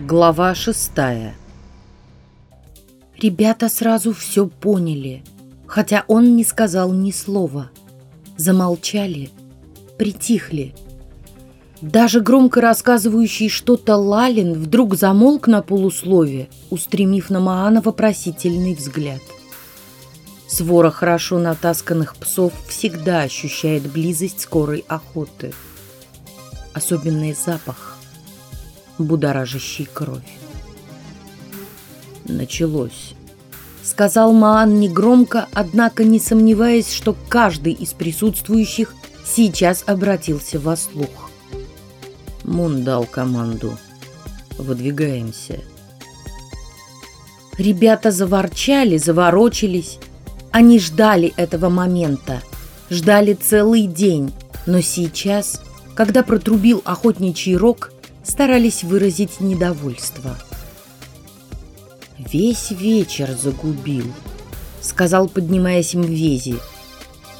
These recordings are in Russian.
Глава шестая Ребята сразу все поняли, хотя он не сказал ни слова. Замолчали, притихли. Даже громко рассказывающий что-то Лалин вдруг замолк на полуслове, устремив на Маана вопросительный взгляд. Свора хорошо натасканных псов всегда ощущает близость скорой охоты. Особенный запах, будоражащий кровь. Началось. Сказал Маан негромко, однако не сомневаясь, что каждый из присутствующих сейчас обратился во слух. Мун дал команду. Выдвигаемся. Ребята заворчали, заворочились. Они ждали этого момента. Ждали целый день. Но сейчас, когда протрубил охотничий рог, старались выразить недовольство. «Весь вечер загубил», — сказал, поднимаясь Мвези.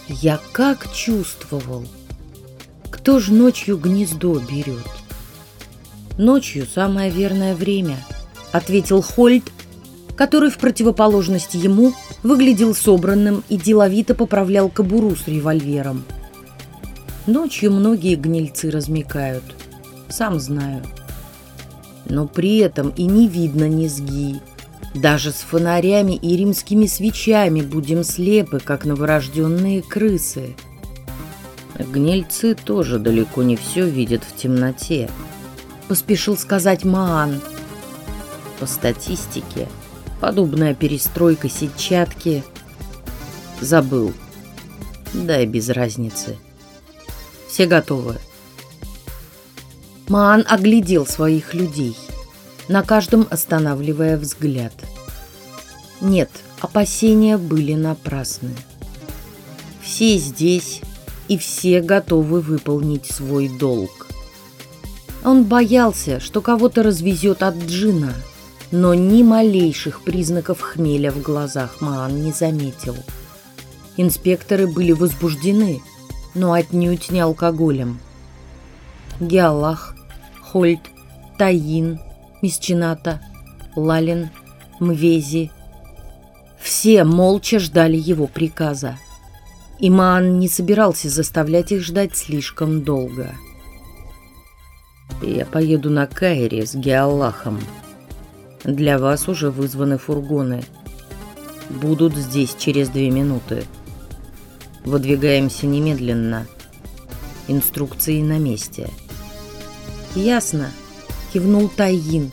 «Я как чувствовал. Кто ж ночью гнездо берет?» «Ночью самое верное время», — ответил Хольд, который в противоположность ему выглядел собранным и деловито поправлял кобуру с револьвером. Ночью многие гнильцы размекают, сам знаю. Но при этом и не видно низги. Даже с фонарями и римскими свечами будем слепы, как новорожденные крысы. Гнильцы тоже далеко не все видят в темноте, поспешил сказать Маан. По статистике, подобная перестройка сетчатки... Забыл. Да и без разницы. Все готовы. Маан оглядел своих людей, на каждом останавливая взгляд. Нет, опасения были напрасны. Все здесь, и все готовы выполнить свой долг. Он боялся, что кого-то развезет от джина, но ни малейших признаков хмеля в глазах Маан не заметил. Инспекторы были возбуждены, но отнюдь не алкоголем. Геалах, Хольт, Таин, Мисчината, Лалин, Мвези. Все молча ждали его приказа. Иман не собирался заставлять их ждать слишком долго. «Я поеду на Кайре с Геаллахом. Для вас уже вызваны фургоны. Будут здесь через две минуты. Выдвигаемся немедленно. Инструкции на месте». «Ясно», — кивнул Тайин.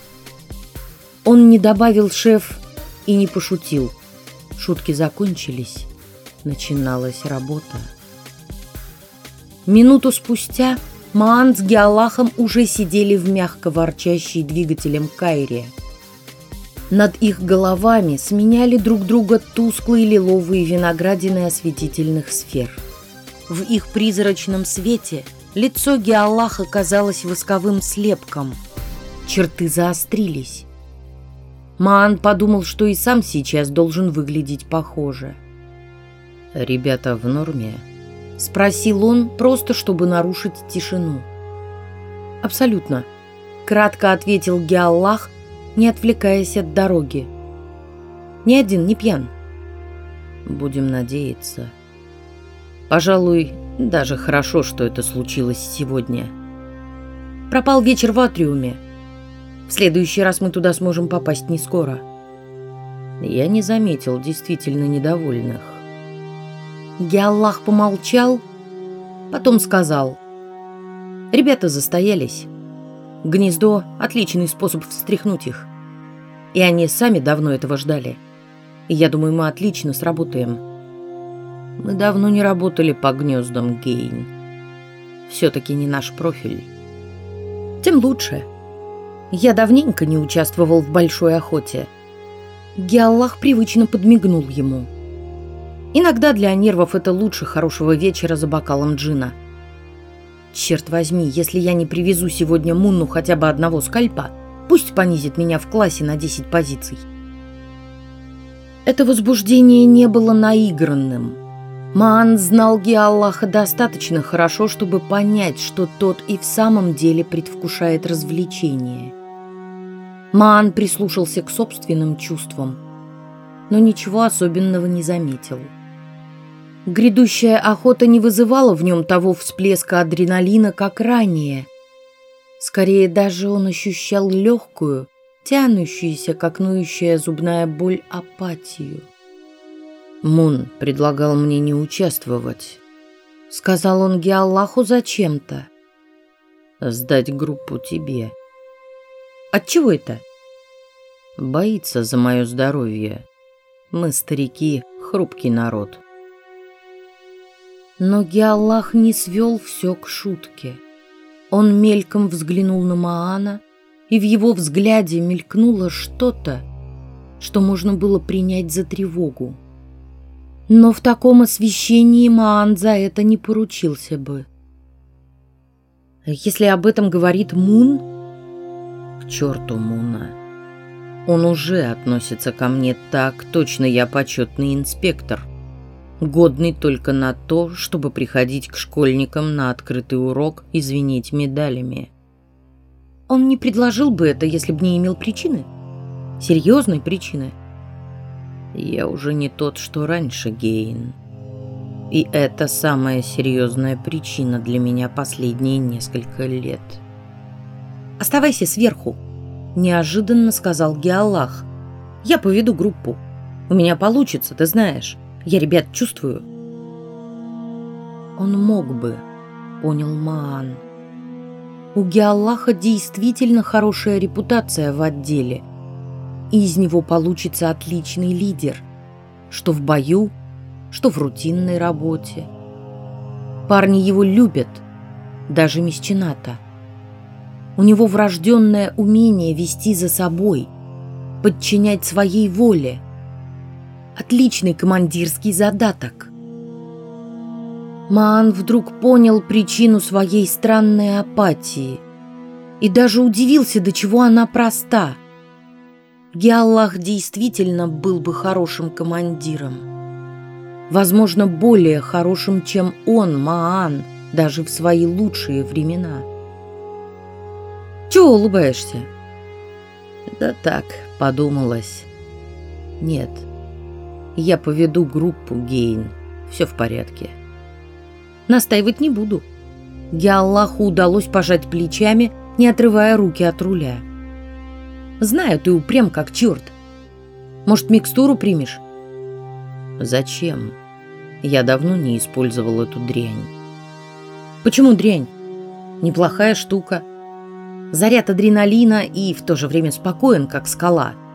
Он не добавил шеф и не пошутил. Шутки закончились. Начиналась работа. Минуту спустя Маан с Геалахом уже сидели в мягко ворчащей двигателем Кайре. Над их головами сменяли друг друга тусклые лиловые виноградины осветительных сфер. В их призрачном свете – Лицо Геаллаха казалось восковым слепком. Черты заострились. Маан подумал, что и сам сейчас должен выглядеть похоже. «Ребята в норме?» — спросил он, просто чтобы нарушить тишину. «Абсолютно», — кратко ответил Геаллах, не отвлекаясь от дороги. «Ни один не пьян». «Будем надеяться», Пожалуй, даже хорошо, что это случилось сегодня. Пропал вечер в атриуме. В следующий раз мы туда сможем попасть не скоро. Я не заметил действительно недовольных. Геаллах помолчал, потом сказал. Ребята застоялись. Гнездо — отличный способ встряхнуть их. И они сами давно этого ждали. И я думаю, мы отлично сработаем. Мы давно не работали по гнездам Гейн. Все-таки не наш профиль. Тем лучше. Я давненько не участвовал в большой охоте. Геаллах привычно подмигнул ему. Иногда для нервов это лучше хорошего вечера за бокалом джина. Черт возьми, если я не привезу сегодня Мунну хотя бы одного скальпа, пусть понизит меня в классе на 10 позиций. Это возбуждение не было наигранным – Маан знал Геаллаха достаточно хорошо, чтобы понять, что тот и в самом деле предвкушает развлечение. Маан прислушался к собственным чувствам, но ничего особенного не заметил. Грядущая охота не вызывала в нем того всплеска адреналина, как ранее. Скорее даже он ощущал легкую, тянущуюся, как нующая зубная боль, апатию. Мун предлагал мне не участвовать. Сказал он Геаллаху зачем-то. Сдать группу тебе. Отчего это? Боится за мое здоровье. Мы, старики, хрупкий народ. Но Геаллах не свел все к шутке. Он мельком взглянул на Маана, и в его взгляде мелькнуло что-то, что можно было принять за тревогу. Но в таком освещении Маан за это не поручился бы. Если об этом говорит Мун... К черту Муна. Он уже относится ко мне так, точно я почетный инспектор — годный только на то, чтобы приходить к школьникам на открытый урок и звенеть медалями. Он не предложил бы это, если бы не имел причины. Серьезной причины. Я уже не тот, что раньше, Гейн. И это самая серьезная причина для меня последние несколько лет. «Оставайся сверху», – неожиданно сказал Геаллах. «Я поведу группу. У меня получится, ты знаешь. Я ребят чувствую. Он мог бы, понял Маан. У Геаллаха действительно хорошая репутация в отделе. И из него получится отличный лидер. Что в бою, что в рутинной работе. Парни его любят, даже Мисчината. У него врожденное умение вести за собой, подчинять своей воле – Отличный командирский задаток. Маан вдруг понял причину своей странной апатии и даже удивился, до чего она проста. Геаллах действительно был бы хорошим командиром. Возможно, более хорошим, чем он, Маан, даже в свои лучшие времена. Чего улыбаешься? Да так, подумалось. Нет, я поведу группу, Гейн. Все в порядке. Настаивать не буду. Геаллаху удалось пожать плечами, не отрывая руки от руля. Знаю, ты упрям как черт. Может, микстуру примешь? Зачем? Я давно не использовал эту дрянь. Почему дрянь? Неплохая штука. Заряд адреналина и в то же время спокоен, как скала –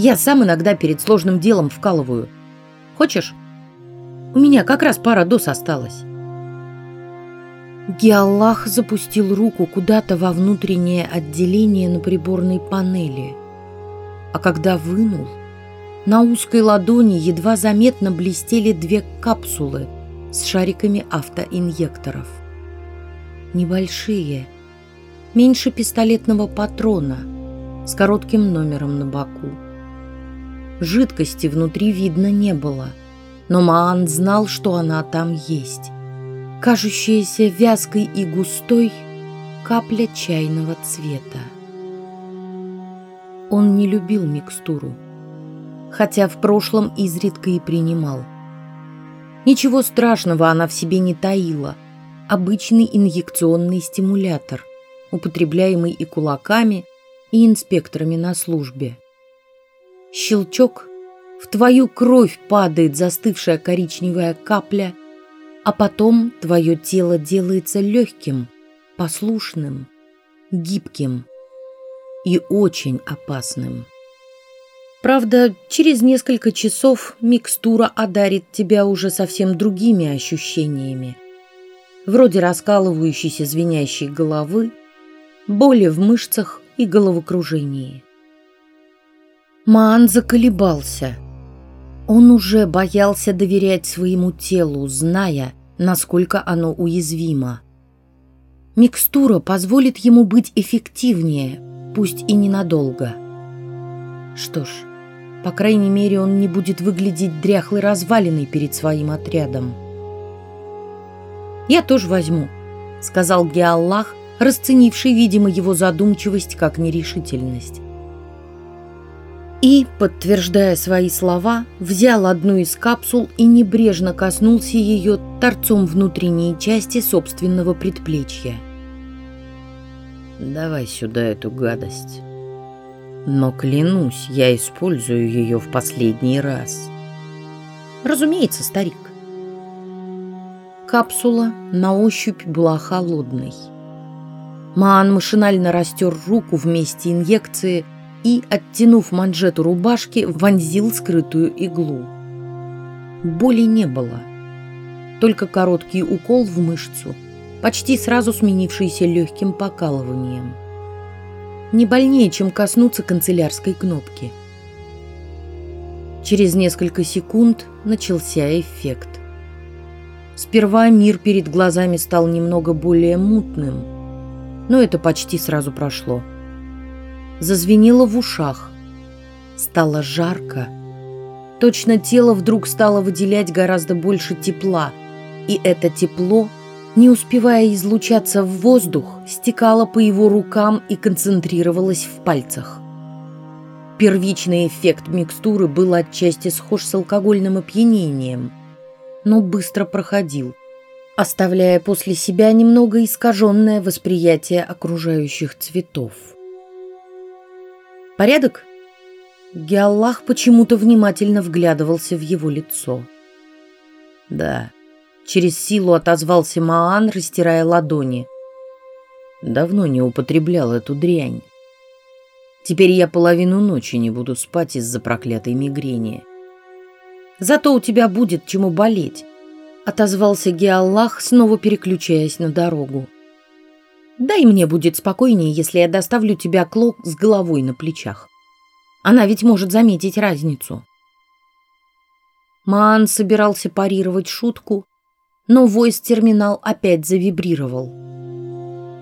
я сам иногда перед сложным делом вкалываю. Хочешь? У меня как раз пара доз осталась. Геаллах запустил руку куда-то во внутреннее отделение на приборной панели. А когда вынул, на узкой ладони едва заметно блестели две капсулы с шариками автоинъекторов. Небольшие, меньше пистолетного патрона, с коротким номером на боку. Жидкости внутри видно не было, но Маан знал, что она там есть. Кажущаяся вязкой и густой капля чайного цвета. Он не любил микстуру, хотя в прошлом изредка и принимал. Ничего страшного она в себе не таила. Обычный инъекционный стимулятор, употребляемый и кулаками, и инспекторами на службе. Щелчок, в твою кровь падает застывшая коричневая капля, а потом твое тело делается легким, послушным, гибким и очень опасным. Правда, через несколько часов микстура одарит тебя уже совсем другими ощущениями, вроде раскалывающейся звенящей головы, боли в мышцах и головокружении. Маан заколебался. Он уже боялся доверять своему телу, зная, насколько оно уязвимо. Микстура позволит ему быть эффективнее, пусть и ненадолго. Что ж, по крайней мере, он не будет выглядеть дряхлой развалиной перед своим отрядом. «Я тоже возьму», — сказал Геаллах, расценивший, видимо, его задумчивость как нерешительность. И, подтверждая свои слова, взял одну из капсул и небрежно коснулся ее торцом внутренней части собственного предплечья. «Давай сюда эту гадость. Но клянусь, я использую ее в последний раз». «Разумеется, старик». Капсула на ощупь была холодной. Маан машинально растер руку в месте инъекции и, оттянув манжету рубашки, вонзил скрытую иглу. Боли не было, только короткий укол в мышцу, почти сразу сменившийся легким покалыванием. Не больнее, чем коснуться канцелярской кнопки. Через несколько секунд начался эффект. Сперва мир перед глазами стал немного более мутным, но это почти сразу прошло. Зазвенело в ушах. Стало жарко. Точно тело вдруг стало выделять гораздо больше тепла, и это тепло, не успевая излучаться в воздух, стекало по его рукам и концентрировалось в пальцах. Первичный эффект микстуры был отчасти схож с алкогольным опьянением – но быстро проходил, оставляя после себя немного искаженное восприятие окружающих цветов. «Порядок?» Геаллах почему-то внимательно вглядывался в его лицо. «Да», — через силу отозвался Маан, растирая ладони. «Давно не употреблял эту дрянь. Теперь я половину ночи не буду спать из-за проклятой мигрени. Зато у тебя будет чему болеть», — отозвался Геаллах, снова переключаясь на дорогу. «Да и мне будет спокойнее, если я доставлю тебя клок с головой на плечах. Она ведь может заметить разницу». Маан собирался парировать шутку, но войс-терминал опять завибрировал.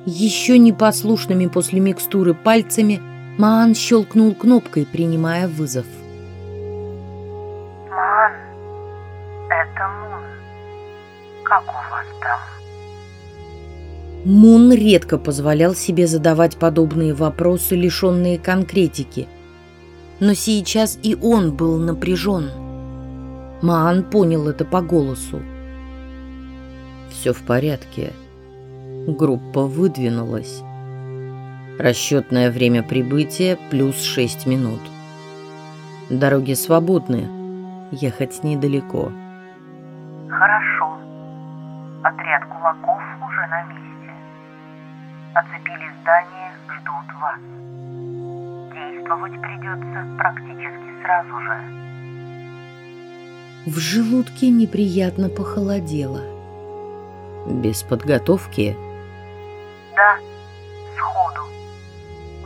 Еще непослушными после микстуры пальцами Маан щелкнул кнопкой, принимая вызов. Это Мун. Как у вас там? Мун редко позволял себе задавать подобные вопросы, лишенные конкретики. Но сейчас и он был напряжен. Маан понял это по голосу. «Все в порядке. Группа выдвинулась. Расчетное время прибытия плюс 6 минут. Дороги свободны. Ехать недалеко». Хорошо. Отряд кулаков уже на месте. Оцепили здание, ждут вас. Действовать придется практически сразу же. В желудке неприятно похолодело. Без подготовки? Да, сходу.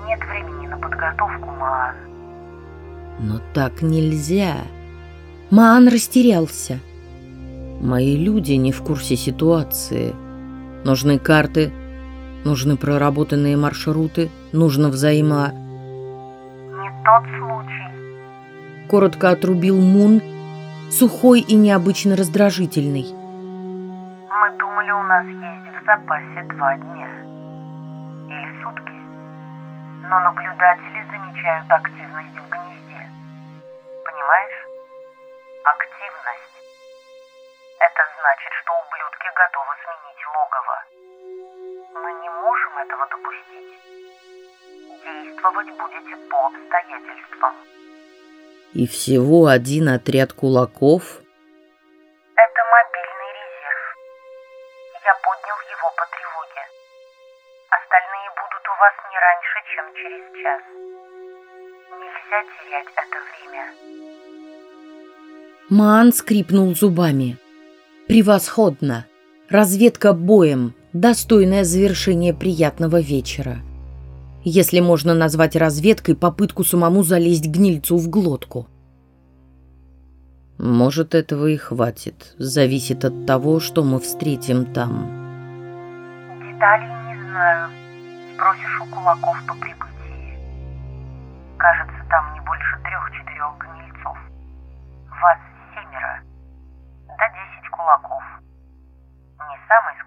Нет времени на подготовку, Маан. Но так нельзя. Маан растерялся. Мои люди не в курсе ситуации. Нужны карты, нужны проработанные маршруты, нужно взаимо... Не тот случай. Коротко отрубил Мун, сухой и необычно раздражительный. Мы думали, у нас есть в запасе два дня. Или сутки. Но наблюдатели замечают активность в гнезде. Понимаешь? Активность. Это значит, что ублюдки готовы сменить логово. Мы не можем этого допустить. Действовать будете по обстоятельствам. И всего один отряд кулаков? Это мобильный резерв. Я поднял его по тревоге. Остальные будут у вас не раньше, чем через час. Нельзя терять это время. Маан скрипнул зубами. Превосходно. Разведка боем, достойное завершение приятного вечера. Если можно назвать разведкой попытку самому залезть гнильцу в глотку. Может, этого и хватит. Зависит от того, что мы встретим там. Деталей не знаю. Спросишь у кулаков по прибытии. Кажется, там не больше трех-четырех гнильцов. Вас семеро. До десять кулаков. Не самый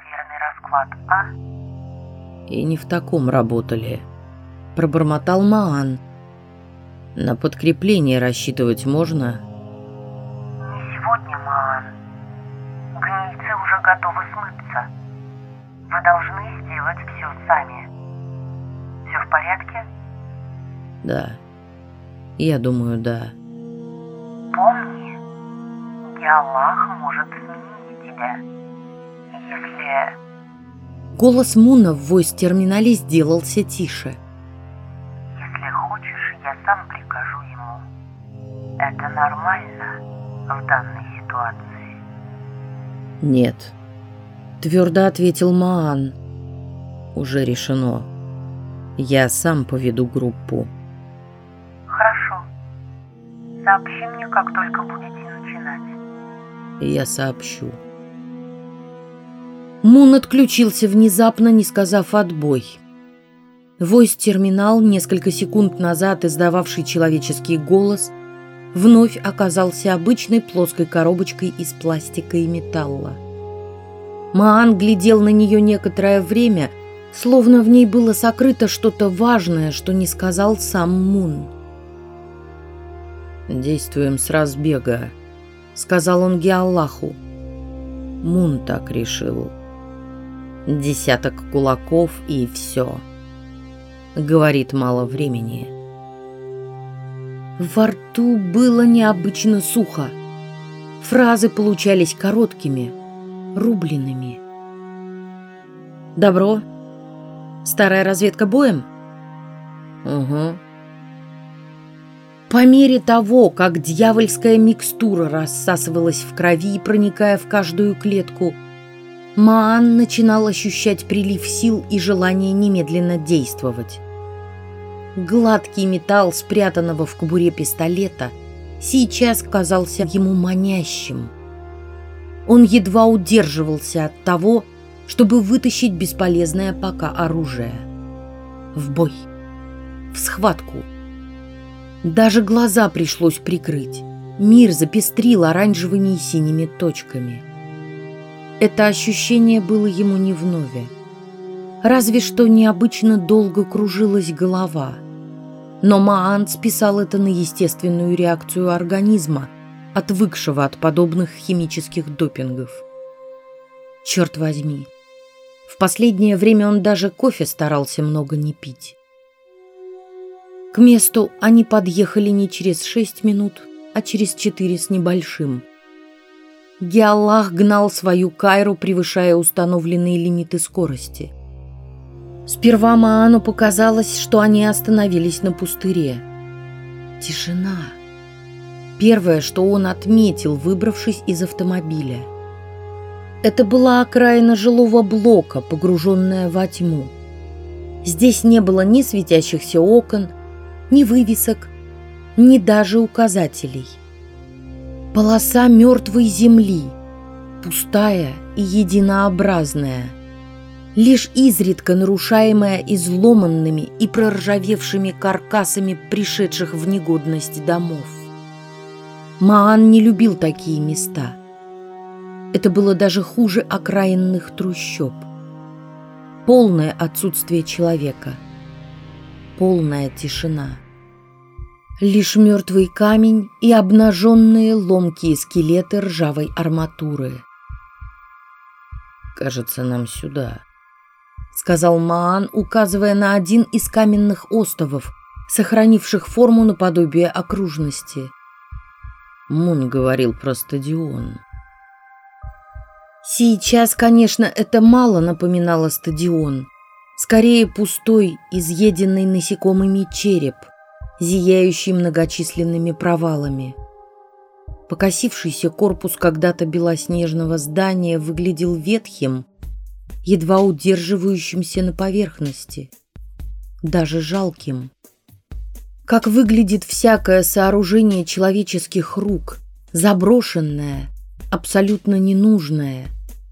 расклад, а? И не в таком работали. Пробормотал Маан. На подкрепление рассчитывать можно? Не сегодня, Маан. Гнильцы уже готовы смыться. Вы должны сделать все сами. Все в порядке? Да. Я думаю, да. Помни, Геаллах может Голос Муна в войс-терминале сделался тише. Если хочешь, я сам прикажу ему. Это нормально в данной ситуации. Нет. Твердо ответил Маан. Уже решено. Я сам поведу группу. Хорошо. Сообщи мне, как только будете начинать. Я сообщу. Мун отключился внезапно, не сказав отбой. Войс-терминал, несколько секунд назад издававший человеческий голос, вновь оказался обычной плоской коробочкой из пластика и металла. Маан глядел на нее некоторое время, словно в ней было сокрыто что-то важное, что не сказал сам Мун. «Действуем с разбега», — сказал он Геаллаху. Мун так решил. Десяток кулаков и все. Говорит мало времени. Во рту было необычно сухо. Фразы получались короткими, рубленными. «Добро. Старая разведка боем?» Угу. По мере того, как дьявольская микстура рассасывалась в крови, проникая в каждую клетку, Маан начинал ощущать прилив сил и желание немедленно действовать. Гладкий металл, спрятанного в кобуре пистолета, сейчас казался ему манящим. Он едва удерживался от того, чтобы вытащить бесполезное пока оружие. В бой. В схватку. Даже глаза пришлось прикрыть. Мир запестрил оранжевыми и синими точками. Это ощущение было ему не вновь. Разве что необычно долго кружилась голова. Но Маан списал это на естественную реакцию организма, отвыкшего от подобных химических допингов. Черт возьми. В последнее время он даже кофе старался много не пить. К месту они подъехали не через шесть минут, а через четыре с небольшим – Геаллах гнал свою Кайру, превышая установленные лимиты скорости. Сперва Маану показалось, что они остановились на пустыре. Тишина. Первое, что он отметил, выбравшись из автомобиля. Это была окраина жилого блока, погруженная во тьму. Здесь не было ни светящихся окон, ни вывесок, ни даже указателей – Полоса мертвой земли, пустая и единообразная, лишь изредка нарушаемая изломанными и проржавевшими каркасами пришедших в негодность домов. Маан не любил такие места. Это было даже хуже окраинных трущоб. Полное отсутствие человека. Полная тишина. Лишь мертвый камень и обнаженные ломкие скелеты ржавой арматуры. «Кажется, нам сюда», — сказал Маан, указывая на один из каменных остовов, сохранивших форму наподобие окружности. Мун говорил про стадион. Сейчас, конечно, это мало напоминало стадион. Скорее пустой, изъеденный насекомыми череп — зияющий многочисленными провалами. Покосившийся корпус когда-то белоснежного здания выглядел ветхим, едва удерживающимся на поверхности, даже жалким. Как выглядит всякое сооружение человеческих рук, заброшенное, абсолютно ненужное,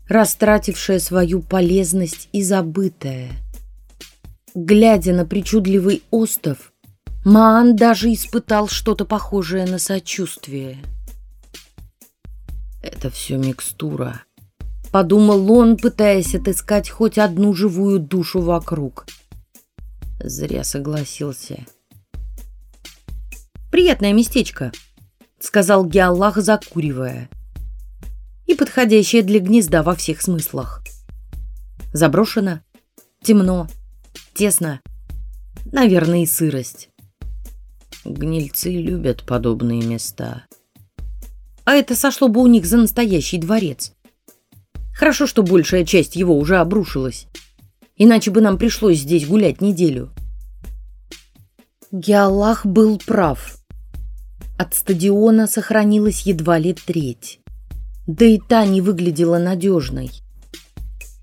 растратившее свою полезность и забытое. Глядя на причудливый остов, Маан даже испытал что-то похожее на сочувствие. «Это все микстура», — подумал он, пытаясь отыскать хоть одну живую душу вокруг. Зря согласился. Приятное местечко, сказал Геаллах, закуривая. И подходящее для гнезда во всех смыслах. Заброшено, темно, тесно, наверное, и сырость. Гнильцы любят подобные места. А это сошло бы у них за настоящий дворец. Хорошо, что большая часть его уже обрушилась. Иначе бы нам пришлось здесь гулять неделю. Геаллах был прав. От стадиона сохранилась едва ли треть. Да и та не выглядела надежной.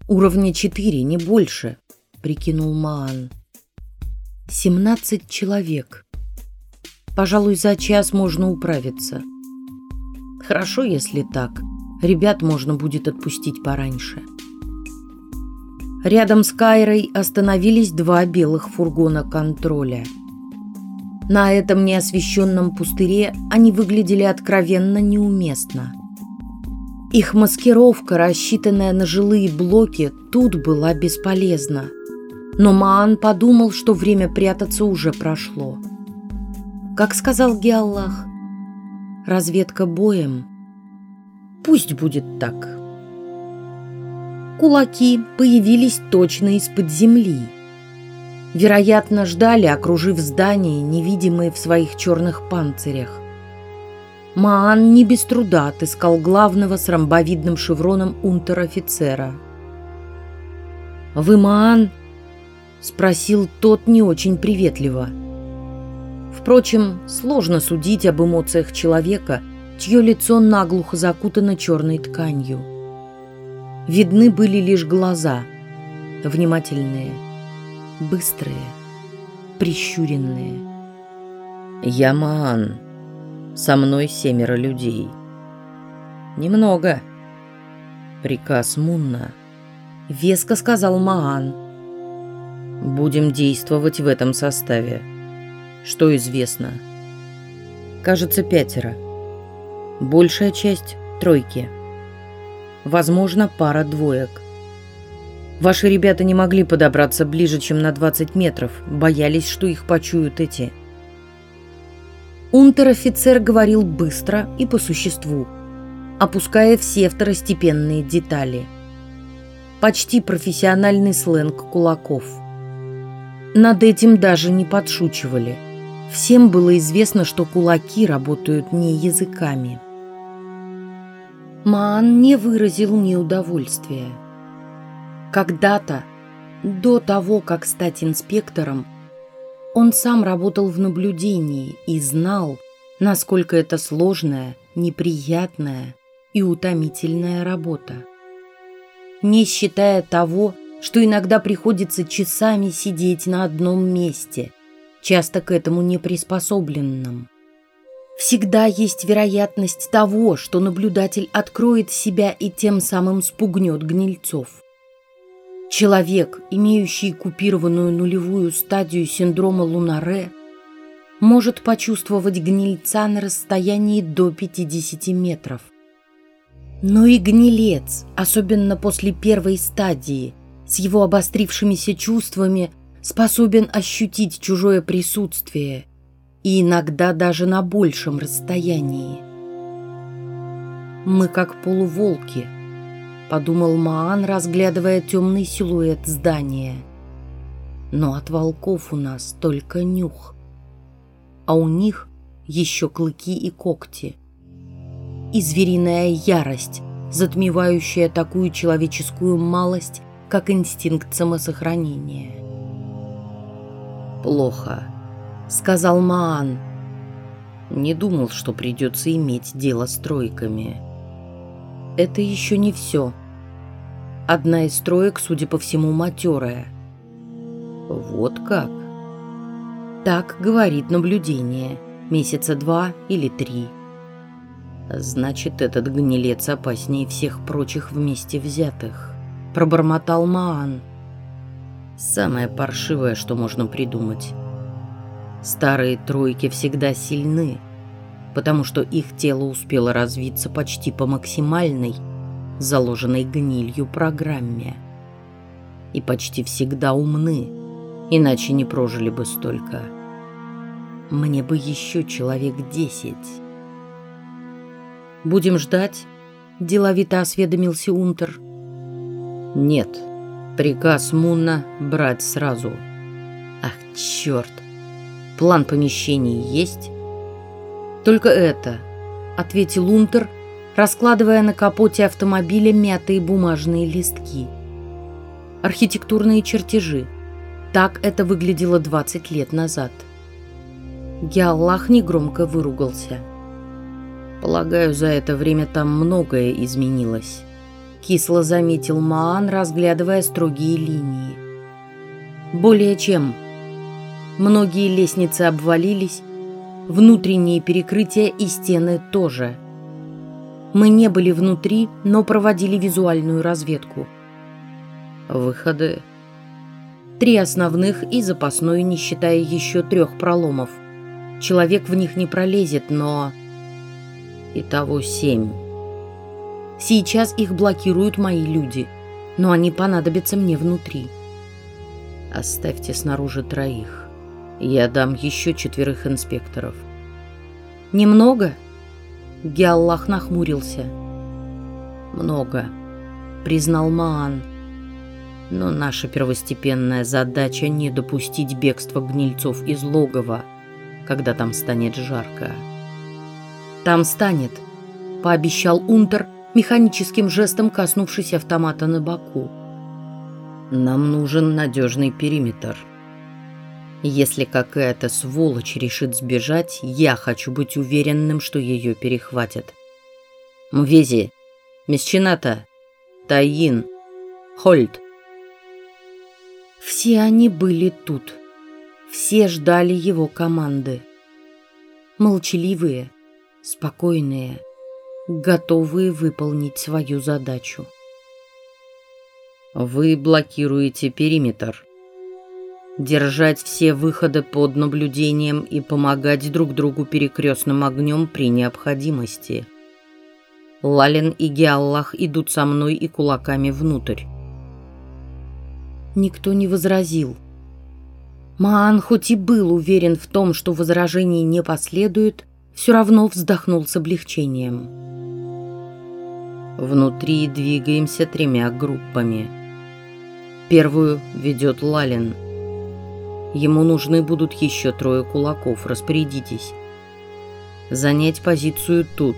Уровня четыре, не больше, прикинул Маан. Семнадцать человек. Пожалуй, за час можно управиться. Хорошо, если так. Ребят можно будет отпустить пораньше. Рядом с Кайрой остановились два белых фургона контроля. На этом неосвещенном пустыре они выглядели откровенно неуместно. Их маскировка, рассчитанная на жилые блоки, тут была бесполезна. Но Маан подумал, что время прятаться уже прошло. Как сказал Геаллах, разведка боем. Пусть будет так. Кулаки появились точно из-под земли. Вероятно, ждали, окружив здание, невидимые в своих черных панцирях. Маан не без труда отыскал главного с ромбовидным шевроном унтер-офицера. «Вы Маан?» — спросил тот не очень приветливо. Впрочем, сложно судить об эмоциях человека, чье лицо наглухо закутано черной тканью. Видны были лишь глаза, внимательные, быстрые, прищуренные. «Я Маан. Со мной семеро людей». «Немного». «Приказ Мунна», — веско сказал Маан. «Будем действовать в этом составе. Что известно?» «Кажется, пятеро. Большая часть — тройки» возможно, пара двоек. Ваши ребята не могли подобраться ближе, чем на 20 метров, боялись, что их почуют эти. Унтер-офицер говорил быстро и по существу, опуская все второстепенные детали. Почти профессиональный сленг кулаков. Над этим даже не подшучивали. Всем было известно, что кулаки работают не языками. Маан не выразил неудовольствия. Когда-то, до того, как стать инспектором, он сам работал в наблюдении и знал, насколько это сложная, неприятная и утомительная работа. Не считая того, что иногда приходится часами сидеть на одном месте, часто к этому не приспособленном. Всегда есть вероятность того, что наблюдатель откроет себя и тем самым спугнет гнильцов. Человек, имеющий купированную нулевую стадию синдрома Лунаре, может почувствовать гнильца на расстоянии до 50 метров. Но и гнилец, особенно после первой стадии, с его обострившимися чувствами, способен ощутить чужое присутствие и иногда даже на большем расстоянии. «Мы как полуволки», — подумал Маан, разглядывая темный силуэт здания. «Но от волков у нас только нюх, а у них еще клыки и когти. И звериная ярость, затмевающая такую человеческую малость, как инстинкт самосохранения». «Плохо», — сказал Маан. Не думал, что придется иметь дело с тройками. Это еще не все. Одна из троек, судя по всему, матерая. Вот как? Так говорит наблюдение. Месяца два или три. Значит, этот гнилец опаснее всех прочих вместе взятых. Пробормотал Маан. Самое паршивое, что можно придумать. Старые тройки всегда сильны, потому что их тело успело развиться почти по максимальной, заложенной гнилью программе. И почти всегда умны, иначе не прожили бы столько. Мне бы еще человек десять. «Будем ждать?» – деловито осведомился Унтер. «Нет, приказ Мунна брать сразу». «Ах, черт! План помещений есть?» «Только это», – ответил Унтер, раскладывая на капоте автомобиля мятые бумажные листки. Архитектурные чертежи. Так это выглядело 20 лет назад. Геаллах негромко выругался. Полагаю, за это время там многое изменилось. Кисло заметил Маан, разглядывая строгие линии. Более чем. Многие лестницы обвалились, внутренние перекрытия и стены тоже. Мы не были внутри, но проводили визуальную разведку. Выходы. Три основных и запасной, не считая еще трех проломов. Человек в них не пролезет, но Итого семь. Сейчас их блокируют мои люди, но они понадобятся мне внутри. Оставьте снаружи троих. Я дам еще четверых инспекторов. Немного? Геаллах нахмурился. Много, признал Маан. Но наша первостепенная задача не допустить бегства гнильцов из логова, когда там станет жарко. Там станет, пообещал Унтер, механическим жестом коснувшись автомата на боку. Нам нужен надежный периметр. Если какая-то сволочь решит сбежать, я хочу быть уверенным, что ее перехватят. Мвези, Месчината, Таин, Хольд. Все они были тут. Все ждали его команды. Молчаливые, спокойные, готовые выполнить свою задачу. Вы блокируете периметр. Держать все выходы под наблюдением и помогать друг другу перекрестным огнем при необходимости. Лалин и Геаллах идут со мной и кулаками внутрь. Никто не возразил. Маан хоть и был уверен в том, что возражений не последует, все равно вздохнул с облегчением. Внутри двигаемся тремя группами. Первую ведет Лалин. Ему нужны будут еще трое кулаков, распорядитесь. Занять позицию тут.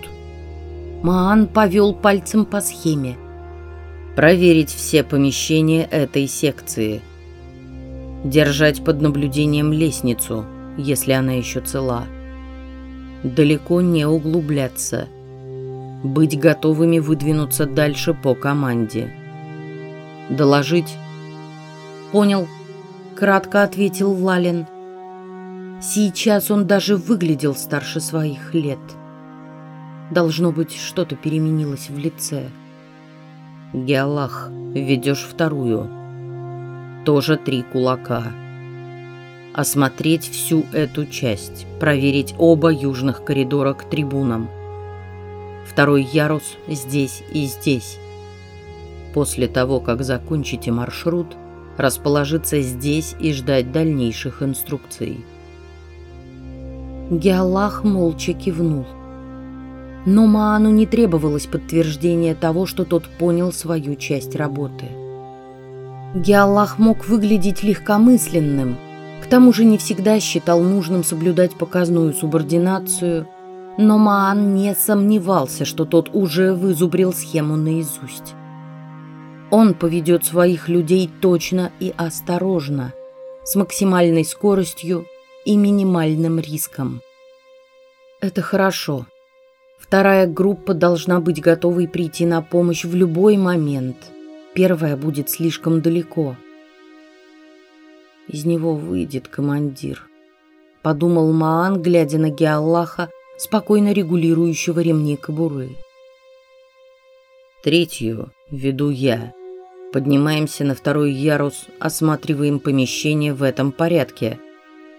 Маан повел пальцем по схеме. Проверить все помещения этой секции. Держать под наблюдением лестницу, если она еще цела далеко не углубляться. Быть готовыми выдвинуться дальше по команде. Доложить? Понял, кратко ответил Лалин. Сейчас он даже выглядел старше своих лет. Должно быть, что-то переменилось в лице. Геолах, ведешь вторую. Тоже три кулака осмотреть всю эту часть, проверить оба южных коридора к трибунам. Второй ярус здесь и здесь. После того, как закончите маршрут, расположиться здесь и ждать дальнейших инструкций. Геаллах молча кивнул. Но Маану не требовалось подтверждения того, что тот понял свою часть работы. Геаллах мог выглядеть легкомысленным – тому же не всегда считал нужным соблюдать показную субординацию, но Маан не сомневался, что тот уже вызубрил схему наизусть. Он поведет своих людей точно и осторожно, с максимальной скоростью и минимальным риском. Это хорошо. Вторая группа должна быть готовой прийти на помощь в любой момент. Первая будет слишком далеко – из него выйдет командир. Подумал Маан, глядя на Геаллаха, спокойно регулирующего ремни кобуры. Третью веду я. Поднимаемся на второй ярус, осматриваем помещение в этом порядке.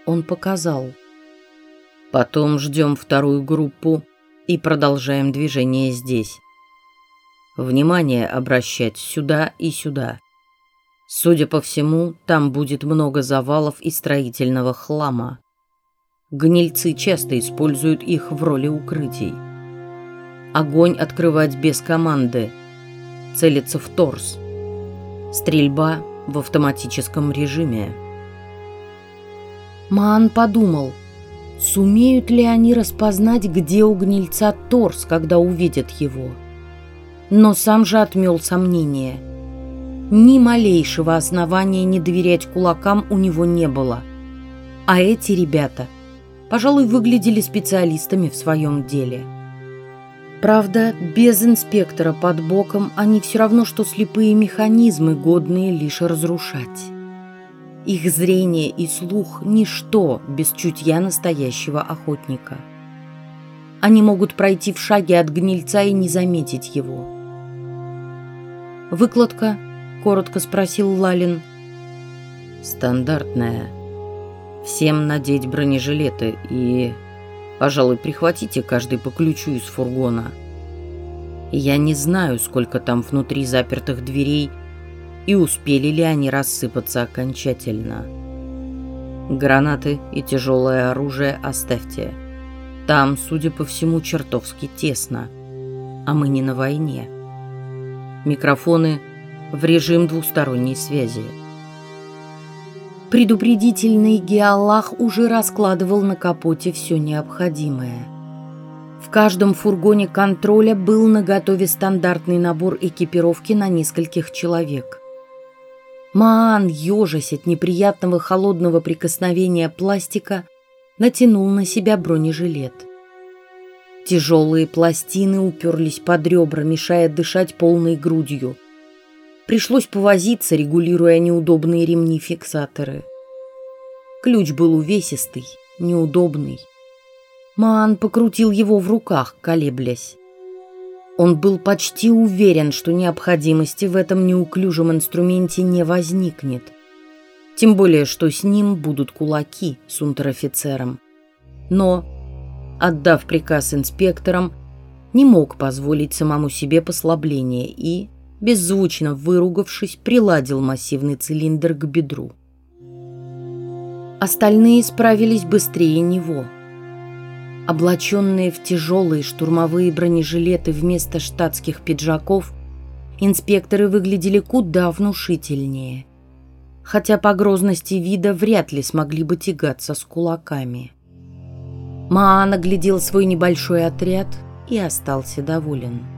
Он показал. Потом ждем вторую группу и продолжаем движение здесь. Внимание обращать сюда и сюда. Судя по всему, там будет много завалов и строительного хлама. Гнильцы часто используют их в роли укрытий. Огонь открывать без команды. Целиться в торс. Стрельба в автоматическом режиме. Маан подумал, сумеют ли они распознать, где у гнильца торс, когда увидят его. Но сам же отмел сомнения. Ни малейшего основания не доверять кулакам у него не было. А эти ребята, пожалуй, выглядели специалистами в своем деле. Правда, без инспектора под боком они все равно, что слепые механизмы, годные лишь разрушать. Их зрение и слух – ничто без чутья настоящего охотника. Они могут пройти в шаге от гнильца и не заметить его. «Выкладка?» – коротко спросил Лалин. «Стандартная. Всем надеть бронежилеты и Пожалуй, прихватите каждый по ключу из фургона. Я не знаю, сколько там внутри запертых дверей и успели ли они рассыпаться окончательно. Гранаты и тяжелое оружие оставьте. Там, судя по всему, чертовски тесно. А мы не на войне. Микрофоны в режим двусторонней связи. Предупредительный геолах уже раскладывал на капоте все необходимое. В каждом фургоне контроля был наготове стандартный набор экипировки на нескольких человек. Маан, ежась от неприятного холодного прикосновения пластика, натянул на себя бронежилет. Тяжелые пластины уперлись под ребра, мешая дышать полной грудью. Пришлось повозиться, регулируя неудобные ремни-фиксаторы. Ключ был увесистый, неудобный. Маан покрутил его в руках, колеблясь. Он был почти уверен, что необходимости в этом неуклюжем инструменте не возникнет. Тем более, что с ним будут кулаки с унтер-офицером. Но, отдав приказ инспекторам, не мог позволить самому себе послабление и, беззвучно выругавшись, приладил массивный цилиндр к бедру. Остальные справились быстрее него. Облаченные в тяжелые штурмовые бронежилеты вместо штатских пиджаков, инспекторы выглядели куда внушительнее, хотя по грозности вида вряд ли смогли бы тягаться с кулаками. Маан оглядел свой небольшой отряд и остался доволен.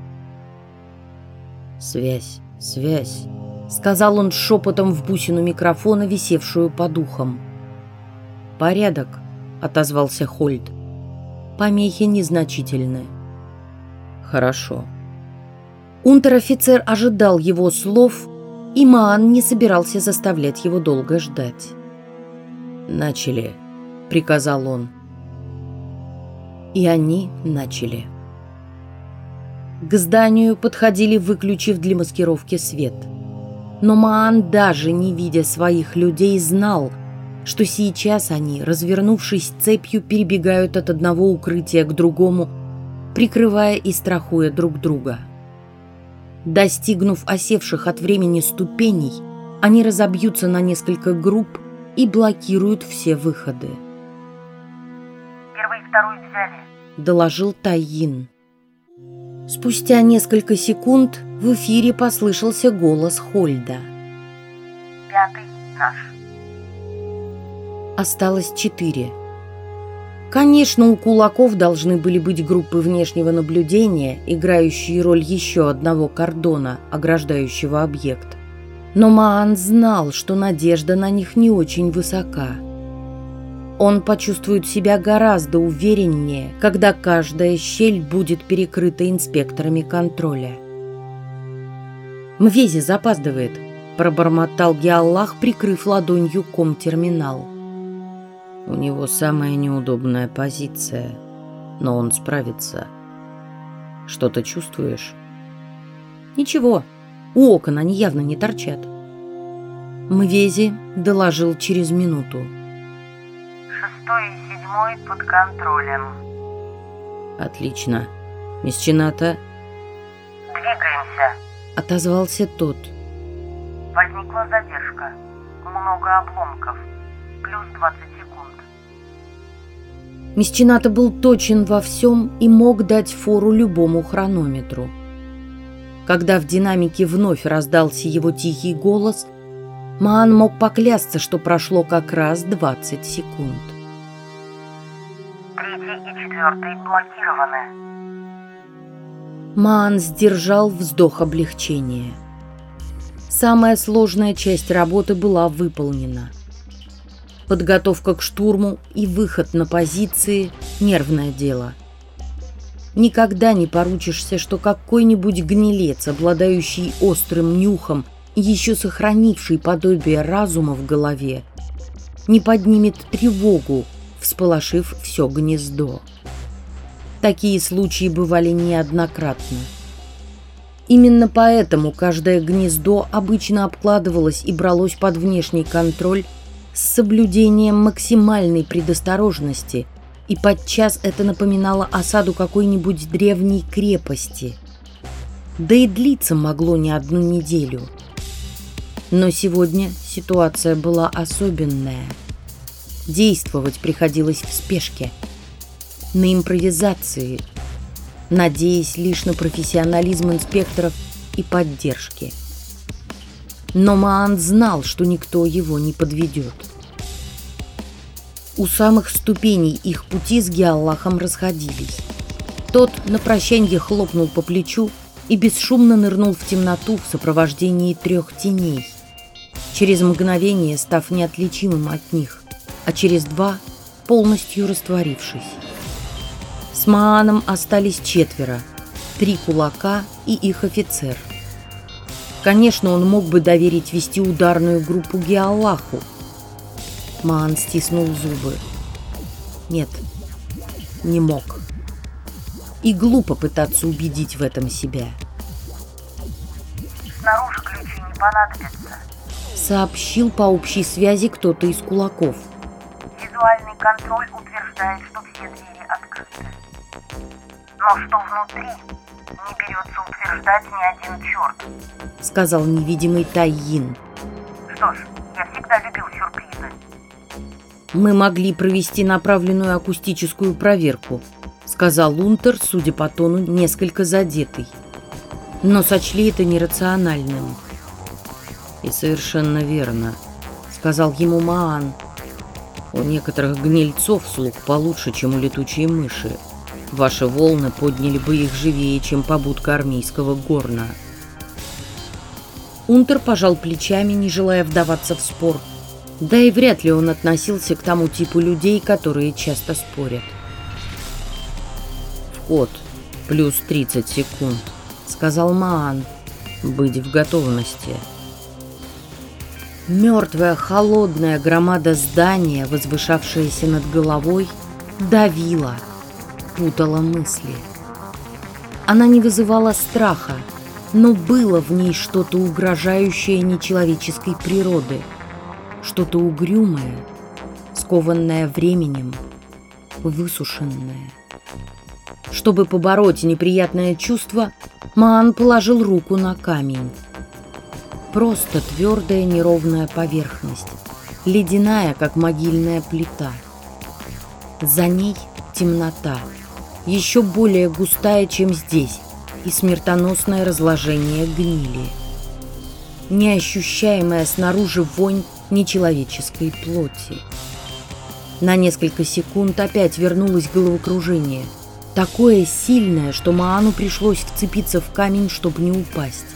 «Связь, связь», — сказал он шепотом в бусину микрофона, висевшую под ухом. «Порядок», — отозвался Хольд. «Помехи незначительны». «Хорошо». Унтер-офицер ожидал его слов, и Маан не собирался заставлять его долго ждать. «Начали», — приказал он. И они начали. К зданию подходили, выключив для маскировки свет. Но Маан, даже не видя своих людей, знал, что сейчас они, развернувшись цепью, перебегают от одного укрытия к другому, прикрывая и страхуя друг друга. Достигнув осевших от времени ступеней, они разобьются на несколько групп и блокируют все выходы. «Первый и второй взяли», — доложил Тайин. Спустя несколько секунд в эфире послышался голос Хольда. «Пятый наш». Осталось четыре. Конечно, у кулаков должны были быть группы внешнего наблюдения, играющие роль еще одного кордона, ограждающего объект. Но Маан знал, что надежда на них не очень высока. Он почувствует себя гораздо увереннее, когда каждая щель будет перекрыта инспекторами контроля. «Мвези запаздывает», – пробормотал Геаллах, прикрыв ладонью ком-терминал. «У него самая неудобная позиция, но он справится. Что ты чувствуешь?» «Ничего, у окон они явно не торчат». Мвези доложил через минуту шестой и седьмой под контролем. Отлично. Месчината? Двигаемся. Отозвался тот. Возникла задержка. Много обломков. Плюс 20 секунд. Месчината был точен во всем и мог дать фору любому хронометру. Когда в динамике вновь раздался его тихий голос, Маан мог поклясться, что прошло как раз 20 секунд. Третий и четвертый блокированы. Маан сдержал вздох облегчения. Самая сложная часть работы была выполнена. Подготовка к штурму и выход на позиции – нервное дело. Никогда не поручишься, что какой-нибудь гнилец, обладающий острым нюхом еще сохранивший подобие разума в голове, не поднимет тревогу, всполошив все гнездо. Такие случаи бывали неоднократно. Именно поэтому каждое гнездо обычно обкладывалось и бралось под внешний контроль с соблюдением максимальной предосторожности, и подчас это напоминало осаду какой-нибудь древней крепости. Да и длиться могло не одну неделю. Но сегодня ситуация была особенная. Действовать приходилось в спешке – на импровизации, надеясь лишь на профессионализм инспекторов и поддержки. Но Маан знал, что никто его не подведет. У самых ступеней их пути с Геаллахом расходились. Тот на прощанье хлопнул по плечу и бесшумно нырнул в темноту в сопровождении трех теней, через мгновение став неотличимым от них, а через два полностью растворившись. С Мааном остались четверо, три кулака и их офицер. Конечно, он мог бы доверить вести ударную группу Геаллаху. Маан стиснул зубы. Нет, не мог. И глупо пытаться убедить в этом себя. Снаружи ключи не понадобятся. Сообщил по общей связи кто-то из кулаков. Визуальный контроль утверждает, что все двери открыты. Но что внутри, не берется утверждать ни один черт. Сказал невидимый Тайин. Что ж, я всегда любил сюрпризы. Мы могли провести направленную акустическую проверку, сказал Унтер, судя по тону, несколько задетый. Но сочли это нерациональным. И совершенно верно, сказал ему Маан. У некоторых гнильцов слух получше, чем у летучей мыши. Ваши волны подняли бы их живее, чем побудка армейского горна. Унтер пожал плечами, не желая вдаваться в спор. Да и вряд ли он относился к тому типу людей, которые часто спорят. «Вход. Плюс 30 секунд», — сказал Маан. «Быть в готовности». Мертвая, холодная громада здания, возвышавшаяся над головой, давила — путала мысли. Она не вызывала страха, но было в ней что-то угрожающее нечеловеческой природы, что-то угрюмое, скованное временем, высушенное. Чтобы побороть неприятное чувство, Маан положил руку на камень. Просто твердая неровная поверхность, ледяная, как могильная плита. За ней темнота — еще более густая, чем здесь, и смертоносное разложение гнили. Неощущаемая снаружи вонь нечеловеческой плоти. На несколько секунд опять вернулось головокружение. Такое сильное, что Маану пришлось вцепиться в камень, чтобы не упасть.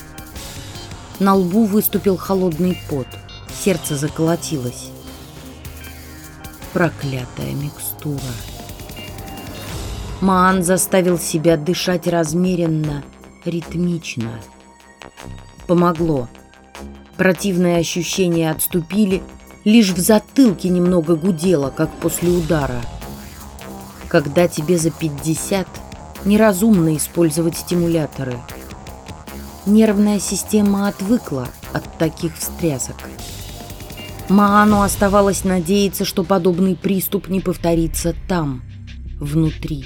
На лбу выступил холодный пот. Сердце заколотилось. Проклятая микстура. Маан заставил себя дышать размеренно, ритмично. Помогло. Противные ощущения отступили, лишь в затылке немного гудело, как после удара. Когда тебе за 50, неразумно использовать стимуляторы. Нервная система отвыкла от таких встрясок. Маану оставалось надеяться, что подобный приступ не повторится там, внутри.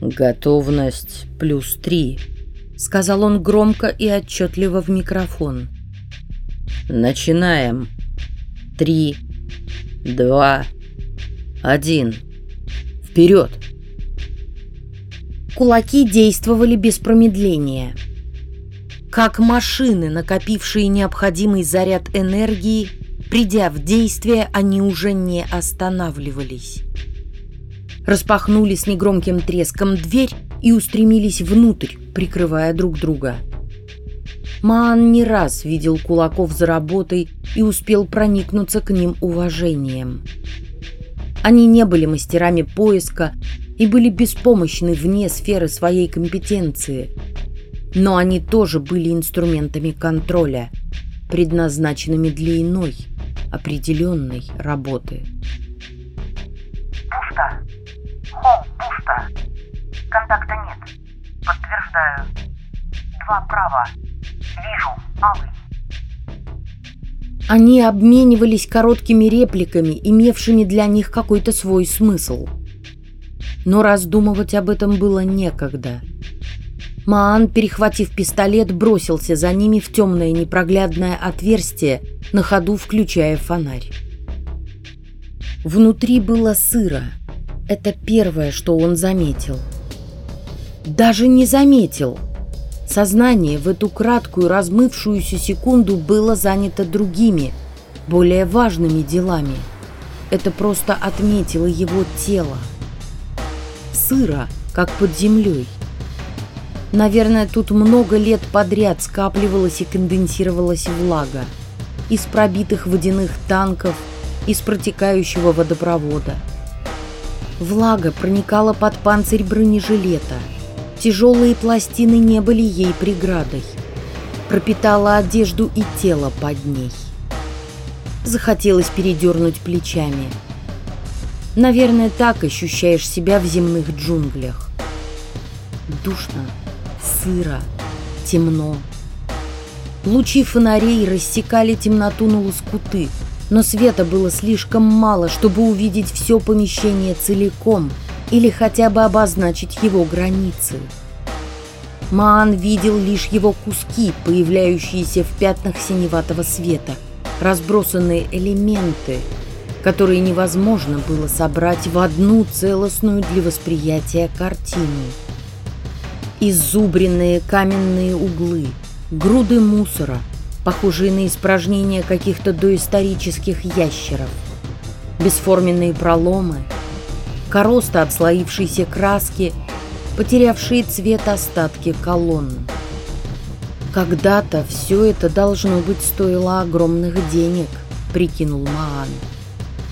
«Готовность плюс три», — сказал он громко и отчетливо в микрофон. «Начинаем. Три, два, Один. Вперед! Кулаки действовали без промедления. Как машины, накопившие необходимый заряд энергии, придя в действие, они уже не останавливались. Распахнули с негромким треском дверь и устремились внутрь, прикрывая друг друга. Маан не раз видел кулаков за работой и успел проникнуться к ним уважением. Они не были мастерами поиска и были беспомощны вне сферы своей компетенции. Но они тоже были инструментами контроля, предназначенными для иной, определенной работы. Пусто. Холл, пусто. Контакта нет. Подтверждаю. Два права. Вижу. Алый. Они обменивались короткими репликами, имевшими для них какой-то свой смысл. Но раздумывать об этом было некогда. Маан, перехватив пистолет, бросился за ними в темное непроглядное отверстие, на ходу включая фонарь. Внутри было сыро. Это первое, что он заметил. Даже не заметил – Сознание в эту краткую размывшуюся секунду было занято другими, более важными делами. Это просто отметило его тело. Сыро, как под землей. Наверное, тут много лет подряд скапливалась и конденсировалась влага. Из пробитых водяных танков, из протекающего водопровода. Влага проникала под панцирь бронежилета – Тяжелые пластины не были ей преградой. Пропитала одежду и тело под ней. Захотелось передернуть плечами. Наверное, так ощущаешь себя в земных джунглях. Душно, сыро, темно. Лучи фонарей рассекали темноту на лоскуты, но света было слишком мало, чтобы увидеть все помещение целиком – или хотя бы обозначить его границы. Маан видел лишь его куски, появляющиеся в пятнах синеватого света, разбросанные элементы, которые невозможно было собрать в одну целостную для восприятия картину. Изубренные каменные углы, груды мусора, похожие на испражнения каких-то доисторических ящеров, бесформенные проломы — короста отслоившейся краски, потерявшие цвет остатки колонн. Когда-то все это должно быть стоило огромных денег, прикинул Маан.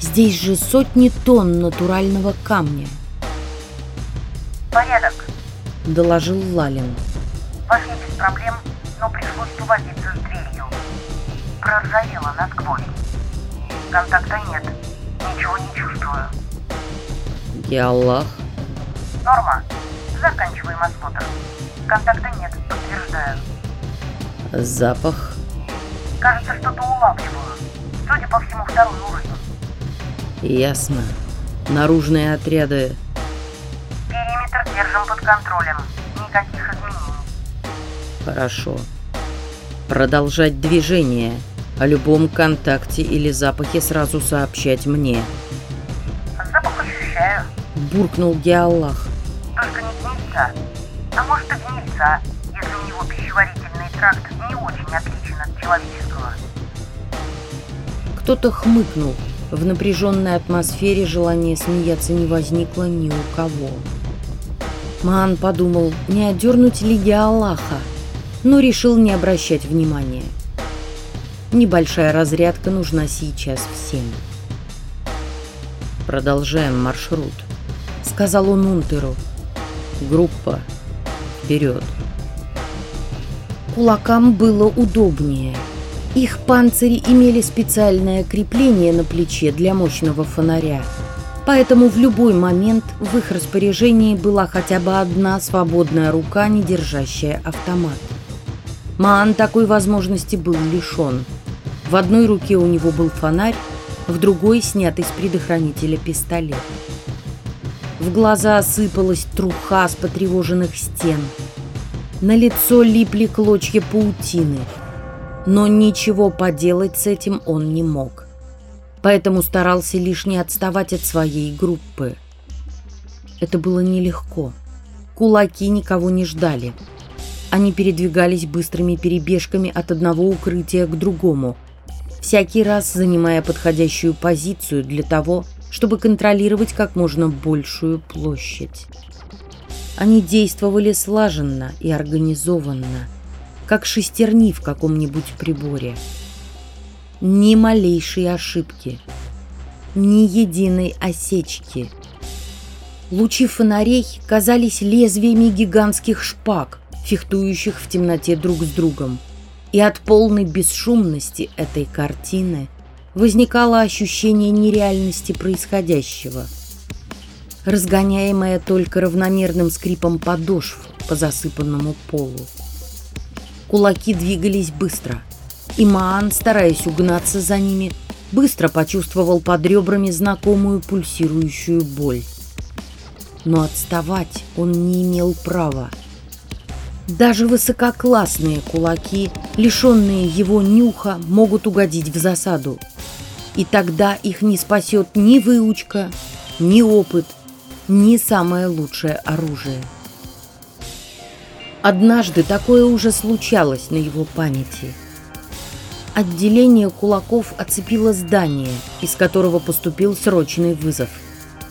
Здесь же сотни тонн натурального камня. Порядок, доложил Лалин. Вошли без проблем, но пришлось повозиться с дверью. Проржавела насквозь. Контакта нет, ничего не чувствую. И Аллах. Норма. Заканчиваем осмотр. Контакта нет, подтверждаю. Запах. Кажется, что-то улавливаю. Судя по всему, второй уровень. Ясно. Наружные отряды. Периметр держим под контролем. Никаких изменений. Хорошо. Продолжать движение. О любом контакте или запахе сразу сообщать мне. Запах ощущаю буркнул Геаллах. Только не гнильца. А может и гнильца, если у него пищеварительный тракт не очень отличен от человеческого. Кто-то хмыкнул. В напряженной атмосфере желание смеяться не возникло ни у кого. Маан подумал, не одернуть ли Геаллаха, но решил не обращать внимания. Небольшая разрядка нужна сейчас всем. Продолжаем маршрут сказал он Унтеру. Группа, вперед. Кулакам было удобнее. Их панцири имели специальное крепление на плече для мощного фонаря, поэтому в любой момент в их распоряжении была хотя бы одна свободная рука, не держащая автомат. Маан такой возможности был лишен. В одной руке у него был фонарь, в другой снятый с предохранителя пистолет. В глаза осыпалась труха с потревоженных стен. На лицо липли клочья паутины. Но ничего поделать с этим он не мог. поэтому старался лишь не отставать от своей группы. Это было нелегко. Кулаки никого не ждали. Они передвигались быстрыми перебежками от одного укрытия к другому, всякий раз занимая подходящую позицию для того, чтобы контролировать как можно большую площадь. Они действовали слаженно и организованно, как шестерни в каком-нибудь приборе. Ни малейшей ошибки, ни единой осечки. Лучи фонарей казались лезвиями гигантских шпаг, фехтующих в темноте друг с другом. И от полной бесшумности этой картины возникало ощущение нереальности происходящего – разгоняемая только равномерным скрипом подошв по засыпанному полу. Кулаки двигались быстро, и Маан, стараясь угнаться за ними, быстро почувствовал под ребрами знакомую пульсирующую боль. Но отставать он не имел права. Даже высококлассные кулаки, лишенные его нюха, могут угодить в засаду. И тогда их не спасет ни выучка, ни опыт, не самое лучшее оружие. Однажды такое уже случалось на его памяти. Отделение кулаков оцепило здание, из которого поступил срочный вызов.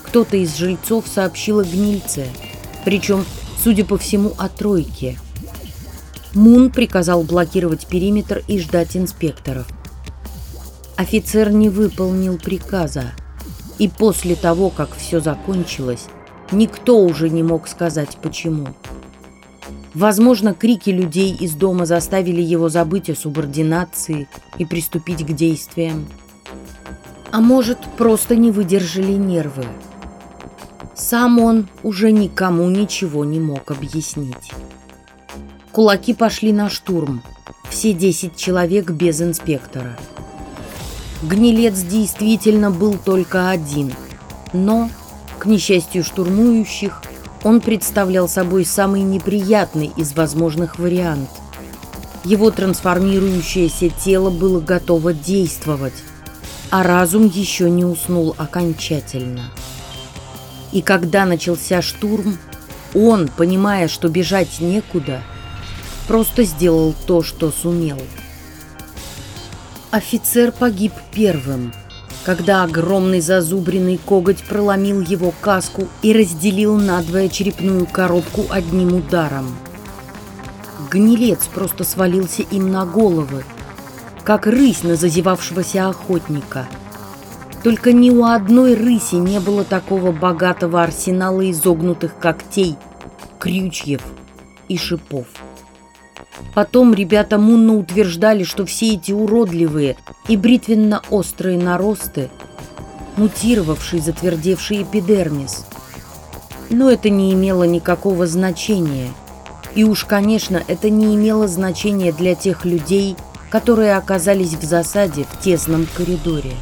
Кто-то из жильцов сообщил о гнильце, причем, судя по всему, о тройке. Мун приказал блокировать периметр и ждать инспекторов. Офицер не выполнил приказа, и после того, как все закончилось, никто уже не мог сказать почему. Возможно, крики людей из дома заставили его забыть о субординации и приступить к действиям. А может, просто не выдержали нервы. Сам он уже никому ничего не мог объяснить. Кулаки пошли на штурм. Все десять человек без инспектора. Гнилец действительно был только один, но, к несчастью штурмующих, он представлял собой самый неприятный из возможных вариантов. Его трансформирующееся тело было готово действовать, а разум еще не уснул окончательно. И когда начался штурм, он, понимая, что бежать некуда, просто сделал то, что сумел – Офицер погиб первым, когда огромный зазубренный коготь проломил его каску и разделил надвое черепную коробку одним ударом. Гнилец просто свалился им на головы, как рысь на зазевавшегося охотника. Только ни у одной рыси не было такого богатого арсенала изогнутых когтей, крючьев и шипов. Потом ребята Мунна утверждали, что все эти уродливые и бритвенно-острые наросты – мутировавший затвердевший эпидермис. Но это не имело никакого значения. И уж, конечно, это не имело значения для тех людей, которые оказались в засаде в тесном коридоре.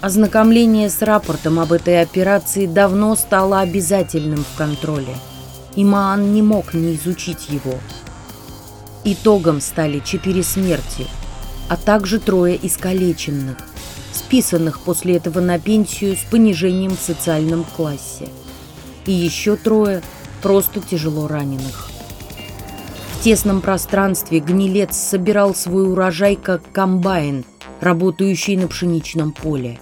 Ознакомление с рапортом об этой операции давно стало обязательным в контроле, и Маан не мог не изучить его – Итогом стали четыре смерти, а также трое искалеченных, списанных после этого на пенсию с понижением в социальном классе. И еще трое просто тяжело раненых. В тесном пространстве гнилец собирал свой урожай как комбайн, работающий на пшеничном поле.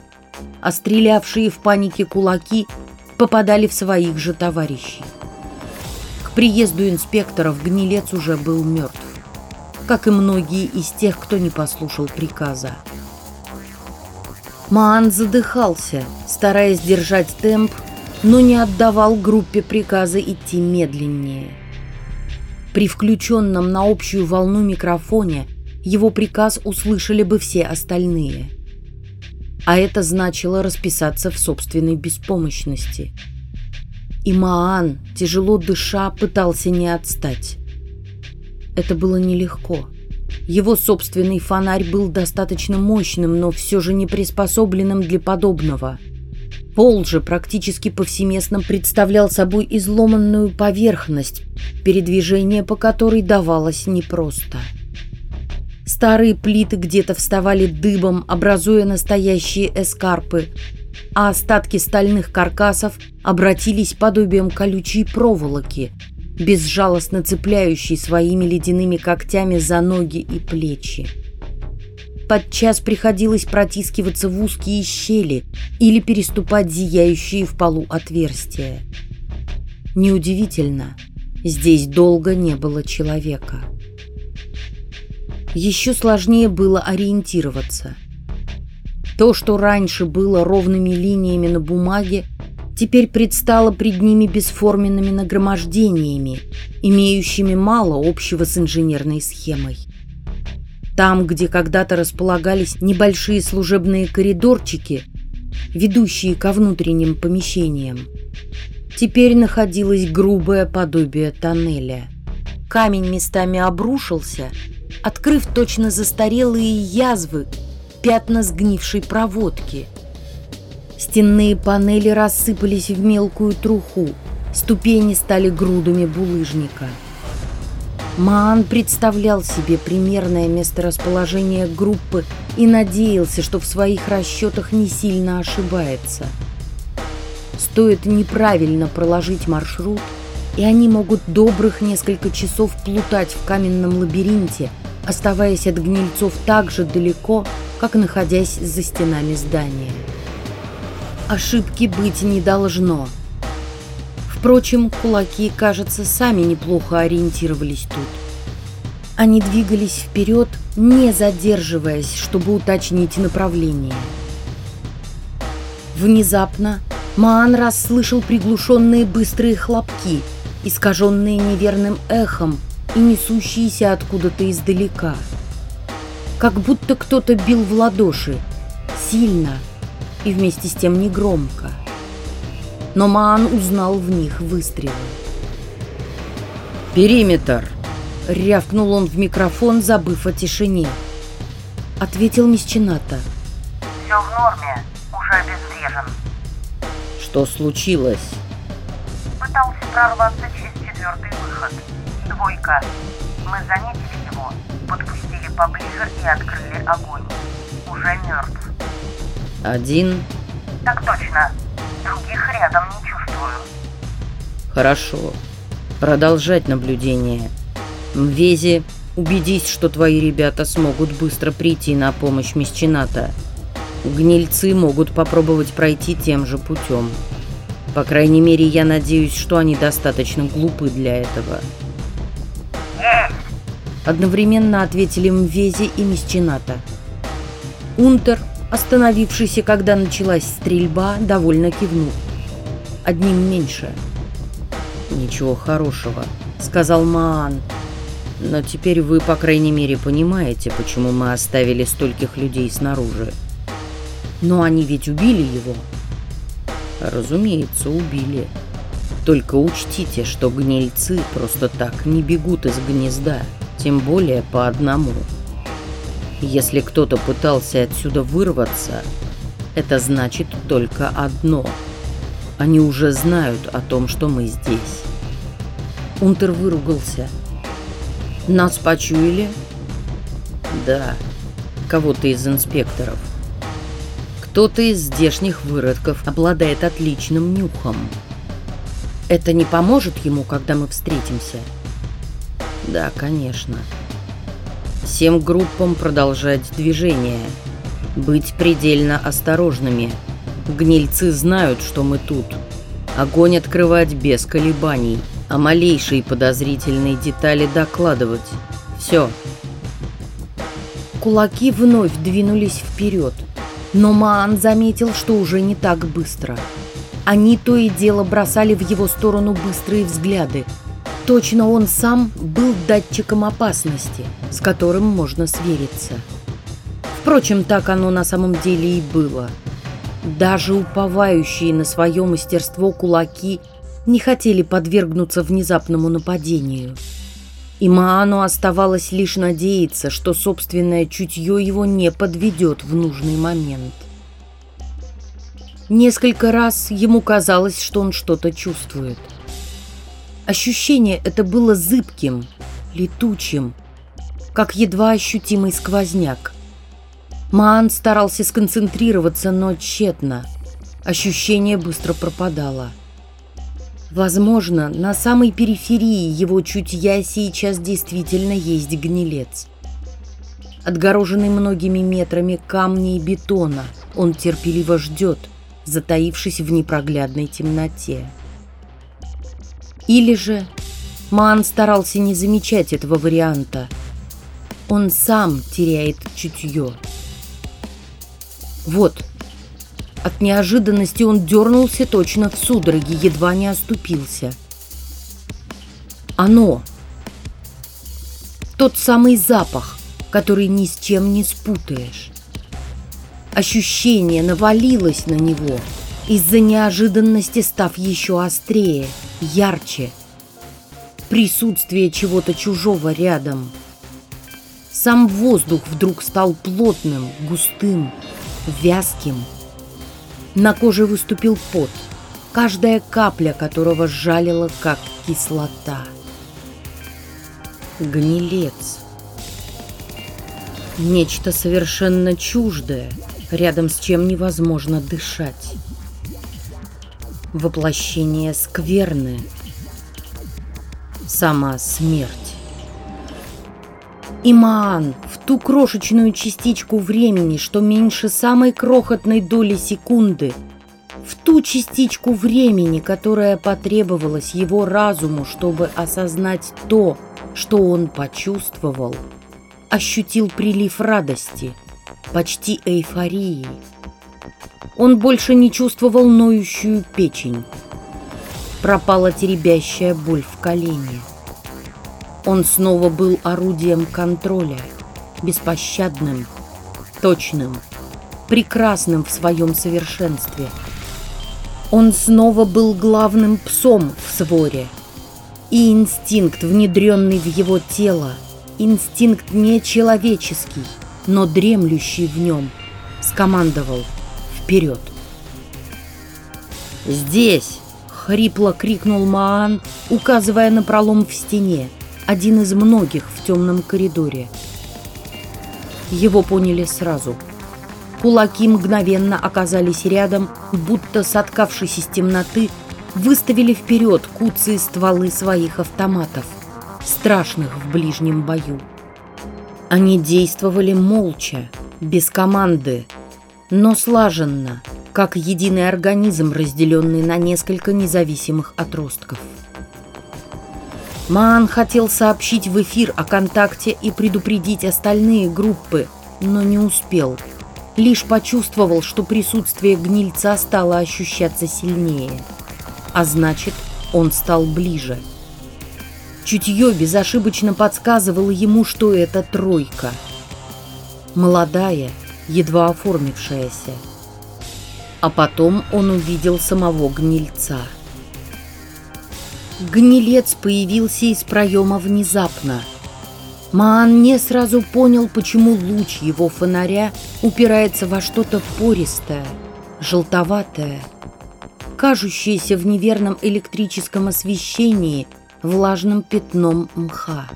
А стрелявшие в панике кулаки попадали в своих же товарищей. Приезду инспекторов гнилец уже был мертв как и многие из тех, кто не послушал приказа. Маан задыхался, стараясь держать темп, но не отдавал группе приказа идти медленнее. При включенном на общую волну микрофоне его приказ услышали бы все остальные. А это значило расписаться в собственной беспомощности. И Маан, тяжело дыша, пытался не отстать. Это было нелегко. Его собственный фонарь был достаточно мощным, но все же не приспособленным для подобного. Пол же практически повсеместно представлял собой изломанную поверхность, передвижение по которой давалось непросто. Старые плиты где-то вставали дыбом, образуя настоящие эскарпы, а остатки стальных каркасов обратились подобием колючей проволоки, безжалостно цепляющей своими ледяными когтями за ноги и плечи. Подчас приходилось протискиваться в узкие щели или переступать зияющие в полу отверстия. Неудивительно, здесь долго не было человека. Еще сложнее было ориентироваться. То, что раньше было ровными линиями на бумаге, теперь предстало пред ними бесформенными нагромождениями, имеющими мало общего с инженерной схемой. Там, где когда-то располагались небольшие служебные коридорчики, ведущие ко внутренним помещениям, теперь находилось грубое подобие тоннеля. Камень местами обрушился, открыв точно застарелые язвы, пятна сгнившей проводки. Стенные панели рассыпались в мелкую труху, ступени стали грудами булыжника – Маан представлял себе примерное месторасположение группы и надеялся, что в своих расчетах не сильно ошибается. Стоит неправильно проложить маршрут, и они могут добрых несколько часов плутать в каменном лабиринте, оставаясь от гнильцов так же далеко, как находясь за стенами здания. Ошибки быть не должно – Впрочем, кулаки, кажется, сами неплохо ориентировались тут. Они двигались вперед, не задерживаясь, чтобы уточнить направление. Внезапно Маан расслышал приглушенные быстрые хлопки, искаженные неверным эхом и несущиеся откуда-то издалека. Как будто кто-то бил в ладоши, сильно и вместе с тем негромко но Маан узнал в них выстрелы. «Периметр!» — рявкнул он в микрофон, забыв о тишине. Ответил Мисчината. «Все в норме, уже обезврежен». «Что случилось?» Пытался прорваться через четвертый выход. Двойка. Мы заметили его, подпустили поближе и открыли огонь. Уже мертв. Один? Так точно. Других рядом не чувствую. Хорошо. Продолжать наблюдение. Мвези, убедись, что твои ребята смогут быстро прийти на помощь Месчината. Гнильцы могут попробовать пройти тем же путем. По крайней мере, я надеюсь, что они достаточно глупы для этого. Одновременно ответили Мвези и Месчината. Унтер Остановившийся, когда началась стрельба, довольно кивнул. Одним меньше. «Ничего хорошего», — сказал Маан. «Но теперь вы, по крайней мере, понимаете, почему мы оставили стольких людей снаружи. Но они ведь убили его». «Разумеется, убили. Только учтите, что гнильцы просто так не бегут из гнезда, тем более по одному». Если кто-то пытался отсюда вырваться, это значит только одно. Они уже знают о том, что мы здесь. Унтер выругался. Нас почуяли? Да, кого-то из инспекторов. Кто-то из здешних выродков обладает отличным нюхом. Это не поможет ему, когда мы встретимся? Да, конечно. Всем группам продолжать движение. Быть предельно осторожными. Гнильцы знают, что мы тут. Огонь открывать без колебаний, а малейшие подозрительные детали докладывать. Все. Кулаки вновь двинулись вперед, но Маан заметил, что уже не так быстро. Они то и дело бросали в его сторону быстрые взгляды, Точно он сам был датчиком опасности, с которым можно свериться. Впрочем, так оно на самом деле и было. Даже уповающие на свое мастерство кулаки не хотели подвергнуться внезапному нападению. И Маану оставалось лишь надеяться, что собственное чутье его не подведет в нужный момент. Несколько раз ему казалось, что он что-то чувствует – Ощущение это было зыбким, летучим. как едва ощутимый сквозняк. Маан старался сконцентрироваться, но тщетно. Ощущение быстро пропадало. Возможно, на самой периферии его чутья сейчас действительно есть гнилец. Отгороженный многими метрами камней и бетона, он терпеливо ждет, затаившись в непроглядной темноте. Или же Ман старался не замечать этого варианта. Он сам теряет чутье. Вот. От неожиданности он дернулся точно в судороге, едва не оступился. Оно. Тот самый запах, который ни с чем не спутаешь. Ощущение навалилось на него, из-за неожиданности став еще острее, ярче. Присутствие чего-то чужого рядом. Сам воздух вдруг стал плотным, густым, вязким. На коже выступил пот, каждая капля которого жалила, как кислота. Гнилец. Нечто совершенно чуждое, рядом с чем невозможно дышать. Воплощение скверны. Сама смерть. Имаан в ту крошечную частичку времени, что меньше самой крохотной доли секунды, в ту частичку времени, которая потребовалась его разуму, чтобы осознать то, что он почувствовал, ощутил прилив радости, почти эйфории. Он больше не чувствовал ноющую печень. Пропала теребящая боль в колене. Он снова был орудием контроля, беспощадным, точным, прекрасным в своем совершенстве. Он снова был главным псом в своре. И инстинкт, внедренный в его тело, инстинкт не человеческий, но дремлющий в нем, скомандовал «Вперед!». «Здесь!» — хрипло крикнул Маан, указывая на пролом в стене один из многих в темном коридоре. Его поняли сразу. Кулаки мгновенно оказались рядом, будто соткавшись из темноты, выставили вперед куцые стволы своих автоматов, страшных в ближнем бою. Они действовали молча, без команды, но слаженно, как единый организм, разделенный на несколько независимых отростков. Маан хотел сообщить в эфир о контакте и предупредить остальные группы, но не успел. Лишь почувствовал, что присутствие гнильца стало ощущаться сильнее. А значит, он стал ближе. Чутье безошибочно подсказывало ему, что это тройка. Молодая, едва оформившаяся. А потом он увидел самого гнильца – Гнилец появился из проема внезапно. Маан не сразу понял, почему луч его фонаря упирается во что-то пористое, желтоватое, кажущееся в неверном электрическом освещении влажным пятном мха.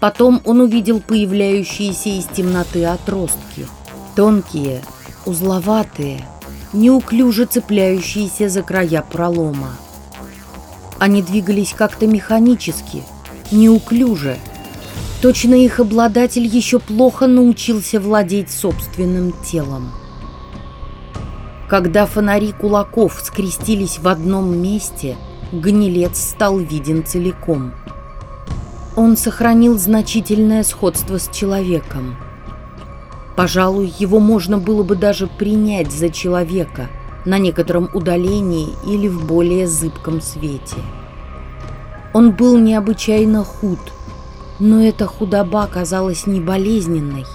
Потом он увидел появляющиеся из темноты отростки, тонкие, узловатые, неуклюже цепляющиеся за края пролома. Они двигались как-то механически, неуклюже. Точно их обладатель еще плохо научился владеть собственным телом. Когда фонари кулаков скрестились в одном месте, гнилец стал виден целиком. Он сохранил значительное сходство с человеком. Пожалуй, его можно было бы даже принять за человека – на некотором удалении или в более зыбком свете. Он был необычайно худ, но эта худоба казалась не болезненной,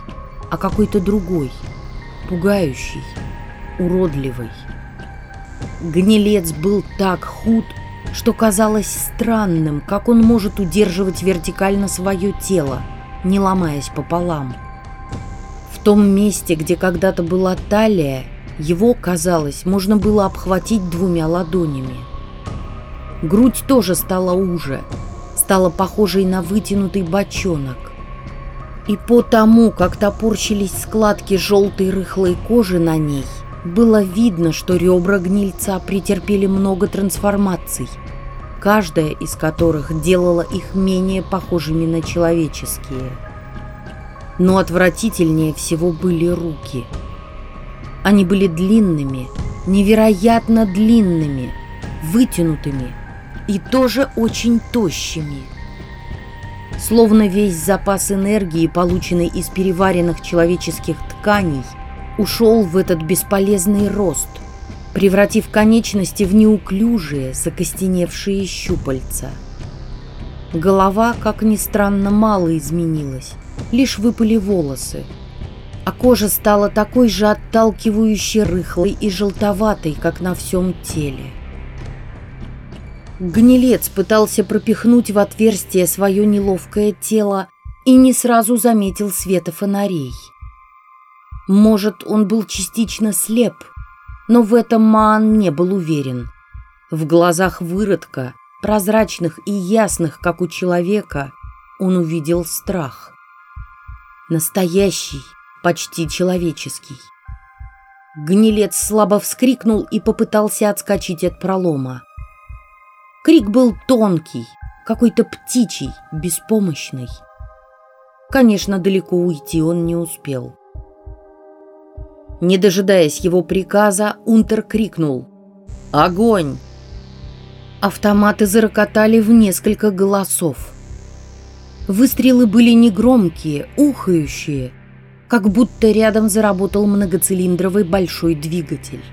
а какой-то другой, пугающей, уродливой. Гнилец был так худ, что казалось странным, как он может удерживать вертикально свое тело, не ломаясь пополам. В том месте, где когда-то была талия, его, казалось, можно было обхватить двумя ладонями. Грудь тоже стала уже, стала похожей на вытянутый бочонок. И по тому, как топорщились складки желтой рыхлой кожи на ней, было видно, что ребра гнильца претерпели много трансформаций, каждая из которых делала их менее похожими на человеческие. Но отвратительнее всего были руки. Они были длинными, невероятно длинными, вытянутыми и тоже очень тощими. Словно весь запас энергии, полученный из переваренных человеческих тканей, ушел в этот бесполезный рост, превратив конечности в неуклюжие, закостеневшие щупальца. Голова, как ни странно, мало изменилась, лишь выпали волосы, а кожа стала такой же отталкивающей рыхлой и желтоватой, как на всем теле. Гнилец пытался пропихнуть в отверстие свое неловкое тело и не сразу заметил света фонарей. Может, он был частично слеп, но в этом Маан не был уверен. В глазах выродка, прозрачных и ясных, как у человека, он увидел страх. Настоящий, почти человеческий. Гнилец слабо вскрикнул и попытался отскочить от пролома. Крик был тонкий, какой-то птичий, беспомощный. Конечно, далеко уйти он не успел. Не дожидаясь его приказа, Унтер крикнул «Огонь!». Автоматы зарокотали в несколько голосов. Выстрелы были негромкие, ухающие, как будто рядом заработал многоцилиндровый большой двигатель.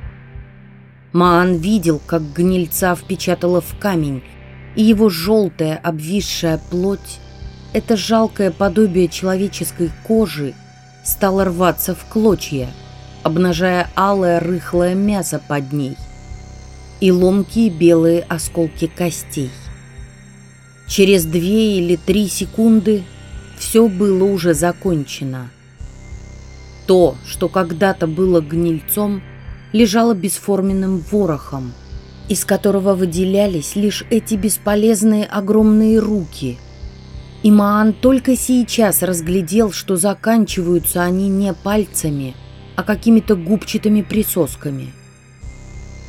Маан видел, как гнильца впечатала в камень, и его желтая обвисшая плоть, это жалкое подобие человеческой кожи, стало рваться в клочья, обнажая алое рыхлое мясо под ней и ломкие белые осколки костей. Через две или три секунды все было уже закончено. То, что когда-то было гнильцом, лежало бесформенным ворохом, из которого выделялись лишь эти бесполезные огромные руки. И Маан только сейчас разглядел, что заканчиваются они не пальцами, а какими-то губчатыми присосками.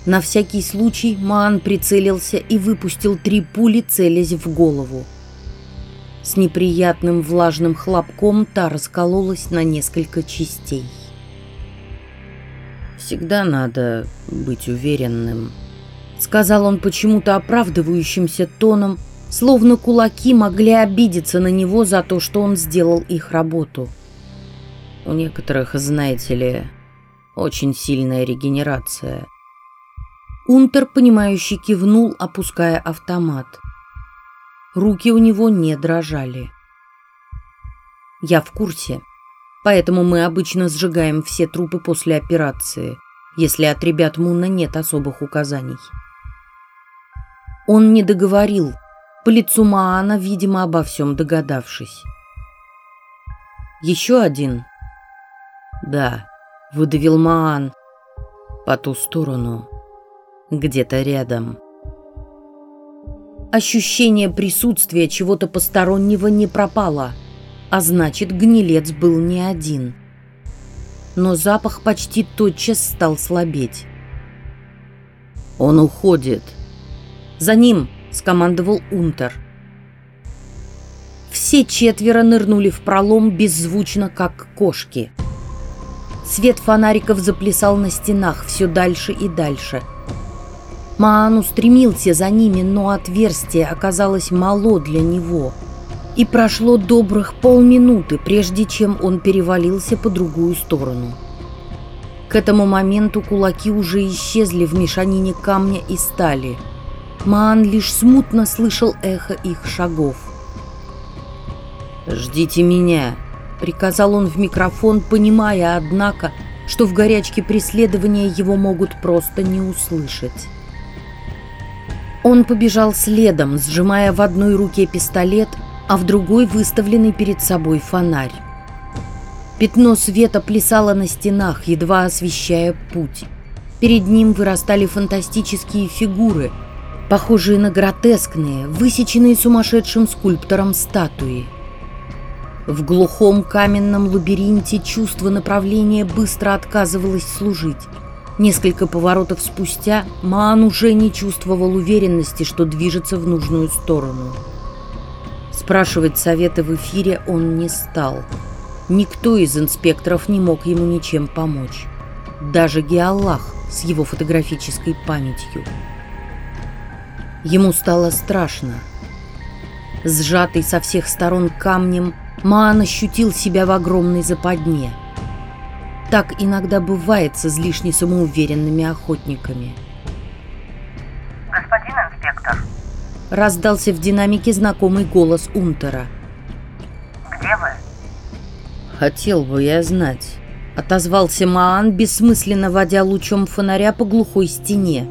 На всякий случай Маан прицелился и выпустил три пули, целясь в голову. С неприятным влажным хлопком та раскололась на несколько частей. Всегда надо быть уверенным, сказал он почему-то оправдывающимся тоном, словно кулаки могли обидеться на него за то, что он сделал их работу. У некоторых, знаете ли, очень сильная регенерация. Унтер, понимающий, кивнул, опуская автомат. Руки у него не дрожали. Я в курсе. Поэтому мы обычно сжигаем все трупы после операции, если от ребят Муна нет особых указаний. Он не договорил, по лицу Маана, видимо, обо всем догадавшись. Еще один. Да, выдавил Маан. По ту сторону. Где-то рядом. Ощущение присутствия чего-то постороннего не пропало – а значит, гнилец был не один. Но запах почти тотчас стал слабеть. «Он уходит!» «За ним!» — скомандовал Унтер. Все четверо нырнули в пролом беззвучно, как кошки. Свет фонариков заплясал на стенах все дальше и дальше. Маан устремился за ними, но отверстие оказалось мало для него — и прошло добрых полминуты, прежде чем он перевалился по другую сторону. К этому моменту кулаки уже исчезли в мешанине камня и стали. Маан лишь смутно слышал эхо их шагов. «Ждите меня», — приказал он в микрофон, понимая, однако, что в горячке преследования его могут просто не услышать. Он побежал следом, сжимая в одной руке пистолет, а в другой выставленный перед собой фонарь. Пятно света плясало на стенах, едва освещая путь. Перед ним вырастали фантастические фигуры, похожие на гротескные, высеченные сумасшедшим скульптором статуи. В глухом каменном лабиринте чувство направления быстро отказывалось служить. Несколько поворотов спустя Маан уже не чувствовал уверенности, что движется в нужную сторону. Спрашивать совета в эфире он не стал. Никто из инспекторов не мог ему ничем помочь. Даже Геаллах с его фотографической памятью. Ему стало страшно. Сжатый со всех сторон камнем, Маан ощутил себя в огромной западне – так иногда бывает с излишне самоуверенными охотниками. «Господин инспектор!» Раздался в динамике знакомый голос Унтера. «Где вы?» «Хотел бы я знать», — отозвался Маан, бессмысленно водя лучом фонаря по глухой стене.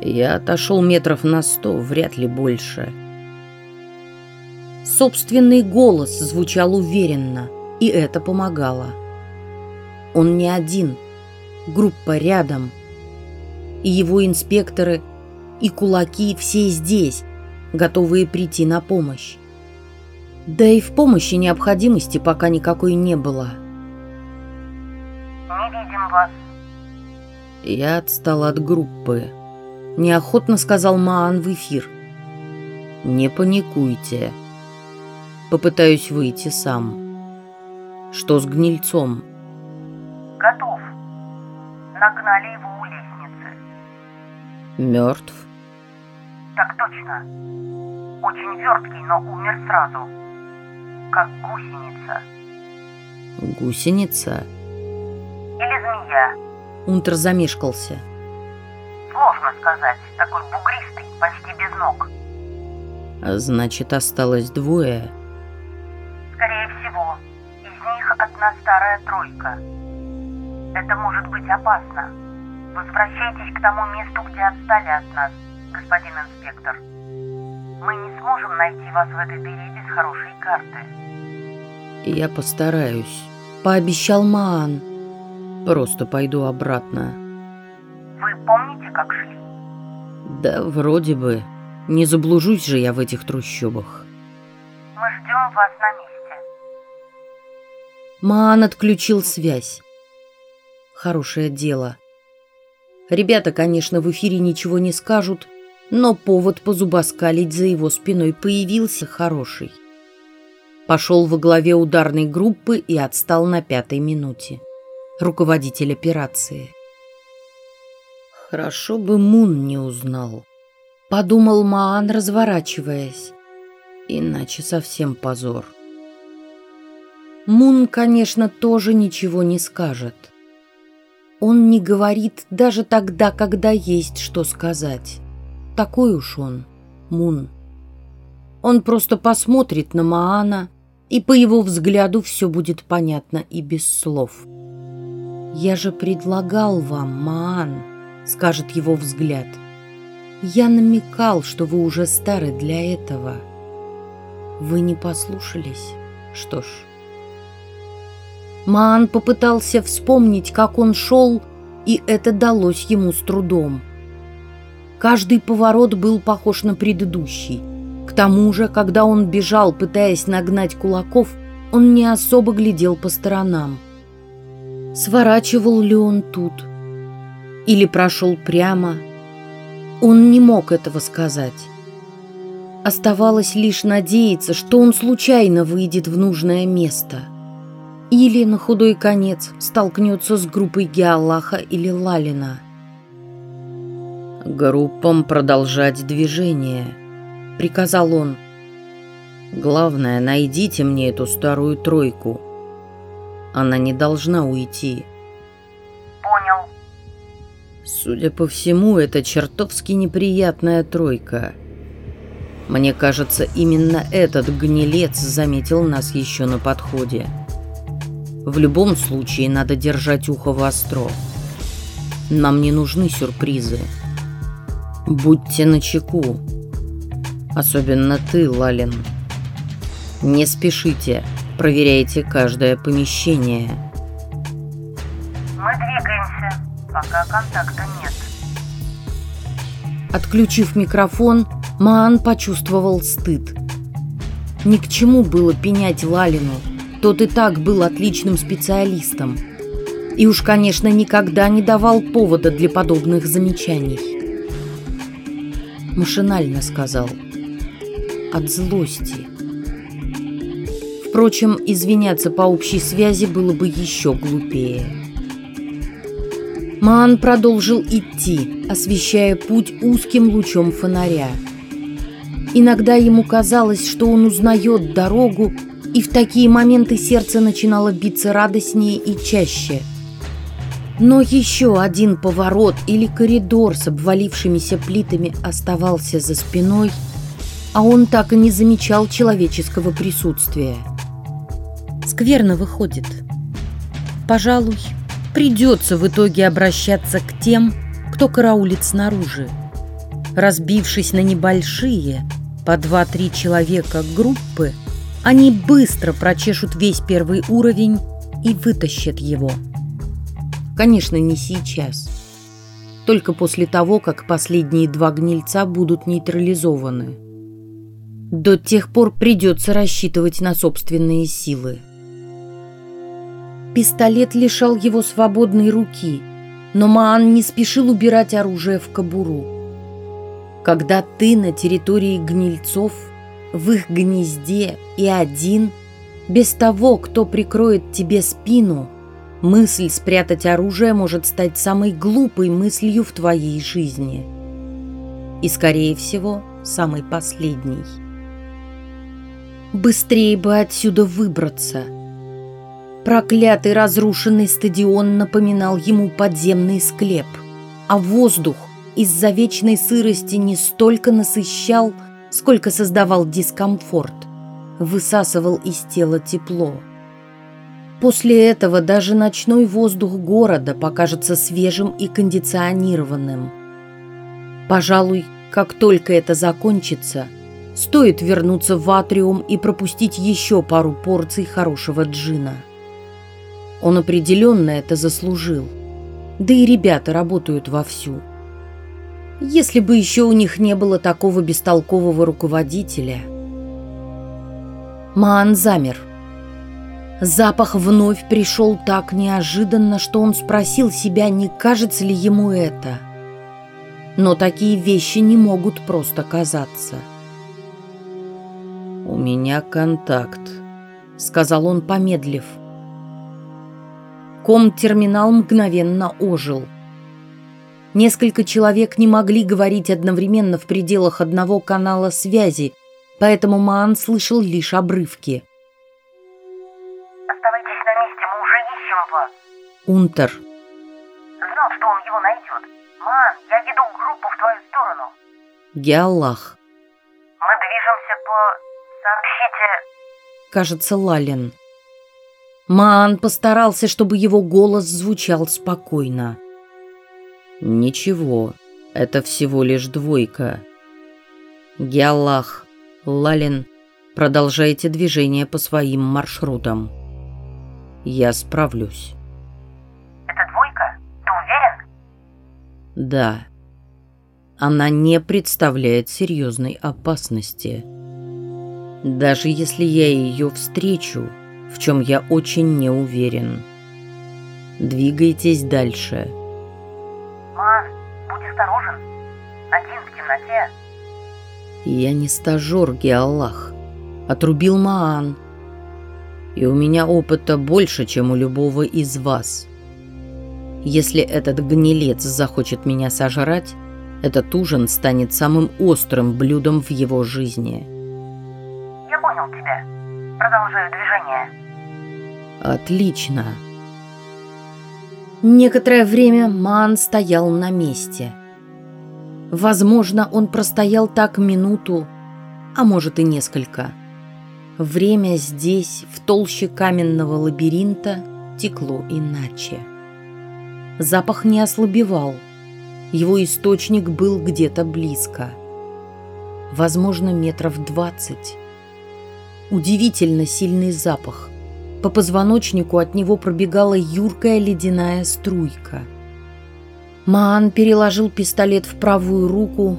«Я отошел метров на сто, вряд ли больше». Собственный голос звучал уверенно, и это помогало. Он не один. Группа рядом. И его инспекторы, и кулаки все здесь, готовые прийти на помощь. Да и в помощи необходимости пока никакой не было. «Не видим вас». Я отстал от группы. Неохотно сказал Маан в эфир. «Не паникуйте. Попытаюсь выйти сам. Что с гнильцом?» Готов. Нагнали его у лестницы. Мертв? Так точно. Очень верткий, но умер сразу. Как гусеница. Гусеница? Или змея. Унтер замешкался. Сложно сказать. Такой бугристый, почти без ног. Значит, осталось двое? Скорее всего. Из них одна старая тройка. Это может быть опасно. Возвращайтесь к тому месту, где отстали от нас, господин инспектор. Мы не сможем найти вас в этой дыре без хорошей карты. Я постараюсь. Пообещал Маан. Просто пойду обратно. Вы помните, как шли? Да, вроде бы. Не заблужусь же я в этих трущобах. Мы ждем вас на месте. Маан отключил связь. Хорошее дело. Ребята, конечно, в эфире ничего не скажут, но повод позубоскалить за его спиной появился хороший. Пошел во главе ударной группы и отстал на пятой минуте. Руководитель операции. Хорошо бы Мун не узнал. Подумал Маан, разворачиваясь. Иначе совсем позор. Мун, конечно, тоже ничего не скажет. Он не говорит даже тогда, когда есть что сказать. Такой уж он, Мун. Он просто посмотрит на Маана, и по его взгляду все будет понятно и без слов. «Я же предлагал вам, Маан», — скажет его взгляд. «Я намекал, что вы уже стары для этого. Вы не послушались? Что ж...» Маан попытался вспомнить, как он шел, и это далось ему с трудом. Каждый поворот был похож на предыдущий. К тому же, когда он бежал, пытаясь нагнать кулаков, он не особо глядел по сторонам. Сворачивал ли он тут? Или прошел прямо? Он не мог этого сказать. Оставалось лишь надеяться, что он случайно выйдет в нужное место – или, на худой конец, столкнется с группой Геаллаха или Лалина. «Группам продолжать движение», — приказал он. «Главное, найдите мне эту старую тройку. Она не должна уйти». «Понял». Судя по всему, это чертовски неприятная тройка. Мне кажется, именно этот гнилец заметил нас еще на подходе. В любом случае надо держать ухо востро. Нам не нужны сюрпризы. Будьте начеку. Особенно ты, Лалин. Не спешите, проверяйте каждое помещение. Мы двигаемся, пока контакта нет. Отключив микрофон, Маан почувствовал стыд. Ни к чему было пенять Лалину, тот и так был отличным специалистом. И уж, конечно, никогда не давал повода для подобных замечаний. Машинально сказал. От злости. Впрочем, извиняться по общей связи было бы еще глупее. Маан продолжил идти, освещая путь узким лучом фонаря. Иногда ему казалось, что он узнает дорогу, и в такие моменты сердце начинало биться радостнее и чаще. Но еще один поворот или коридор с обвалившимися плитами оставался за спиной, а он так и не замечал человеческого присутствия. Скверно выходит. Пожалуй, придется в итоге обращаться к тем, кто караулит снаружи. Разбившись на небольшие, по два-три человека группы, они быстро прочешут весь первый уровень и вытащат его. Конечно, не сейчас. Только после того, как последние два гнильца будут нейтрализованы. До тех пор придется рассчитывать на собственные силы. Пистолет лишал его свободной руки, но Маан не спешил убирать оружие в кобуру. Когда ты на территории гнильцов, в их гнезде и один, без того, кто прикроет тебе спину, мысль спрятать оружие может стать самой глупой мыслью в твоей жизни. И, скорее всего, самой последней. Быстрее бы отсюда выбраться. Проклятый разрушенный стадион напоминал ему подземный склеп, а воздух из-за вечной сырости не столько насыщал, сколько создавал дискомфорт, высасывал из тела тепло. После этого даже ночной воздух города покажется свежим и кондиционированным. Пожалуй, как только это закончится, стоит вернуться в атриум и пропустить еще пару порций хорошего джина. Он определенно это заслужил. Да и ребята работают вовсю. Если бы еще у них не было такого бестолкового руководителя. Маан замер. Запах вновь пришел так неожиданно, что он спросил себя, не кажется ли ему это. Но такие вещи не могут просто казаться. «У меня контакт», — сказал он, помедлив. Ком-терминал мгновенно ожил — Несколько человек не могли говорить одновременно в пределах одного канала связи, поэтому Маан слышал лишь обрывки. «Оставайтесь на месте, мы уже ищем вас!» Унтер. «Знал, что он его найдет. Маан, я веду группу в твою сторону!» Геаллах. «Мы движемся по... сообщите...» Кажется, Лалин. Маан постарался, чтобы его голос звучал спокойно. Ничего, это всего лишь двойка. Геаллах, Лалин, продолжайте движение по своим маршрутам. Я справлюсь. Это двойка? Ты уверен? Да. Она не представляет серьезной опасности. Даже если я ее встречу, в чем я очень не уверен. Двигайтесь дальше. Ман, будь осторожен. Один в темноте. Я не стажер, Геаллах. Отрубил Маан. И у меня опыта больше, чем у любого из вас. Если этот гнилец захочет меня сожрать, этот ужин станет самым острым блюдом в его жизни. Я понял тебя. Продолжаю движение. Отлично. Некоторое время Ман стоял на месте. Возможно, он простоял так минуту, а может и несколько. Время здесь, в толще каменного лабиринта, текло иначе. Запах не ослабевал. Его источник был где-то близко. Возможно, метров двадцать. Удивительно сильный запах – по позвоночнику от него пробегала юркая ледяная струйка. Маан переложил пистолет в правую руку,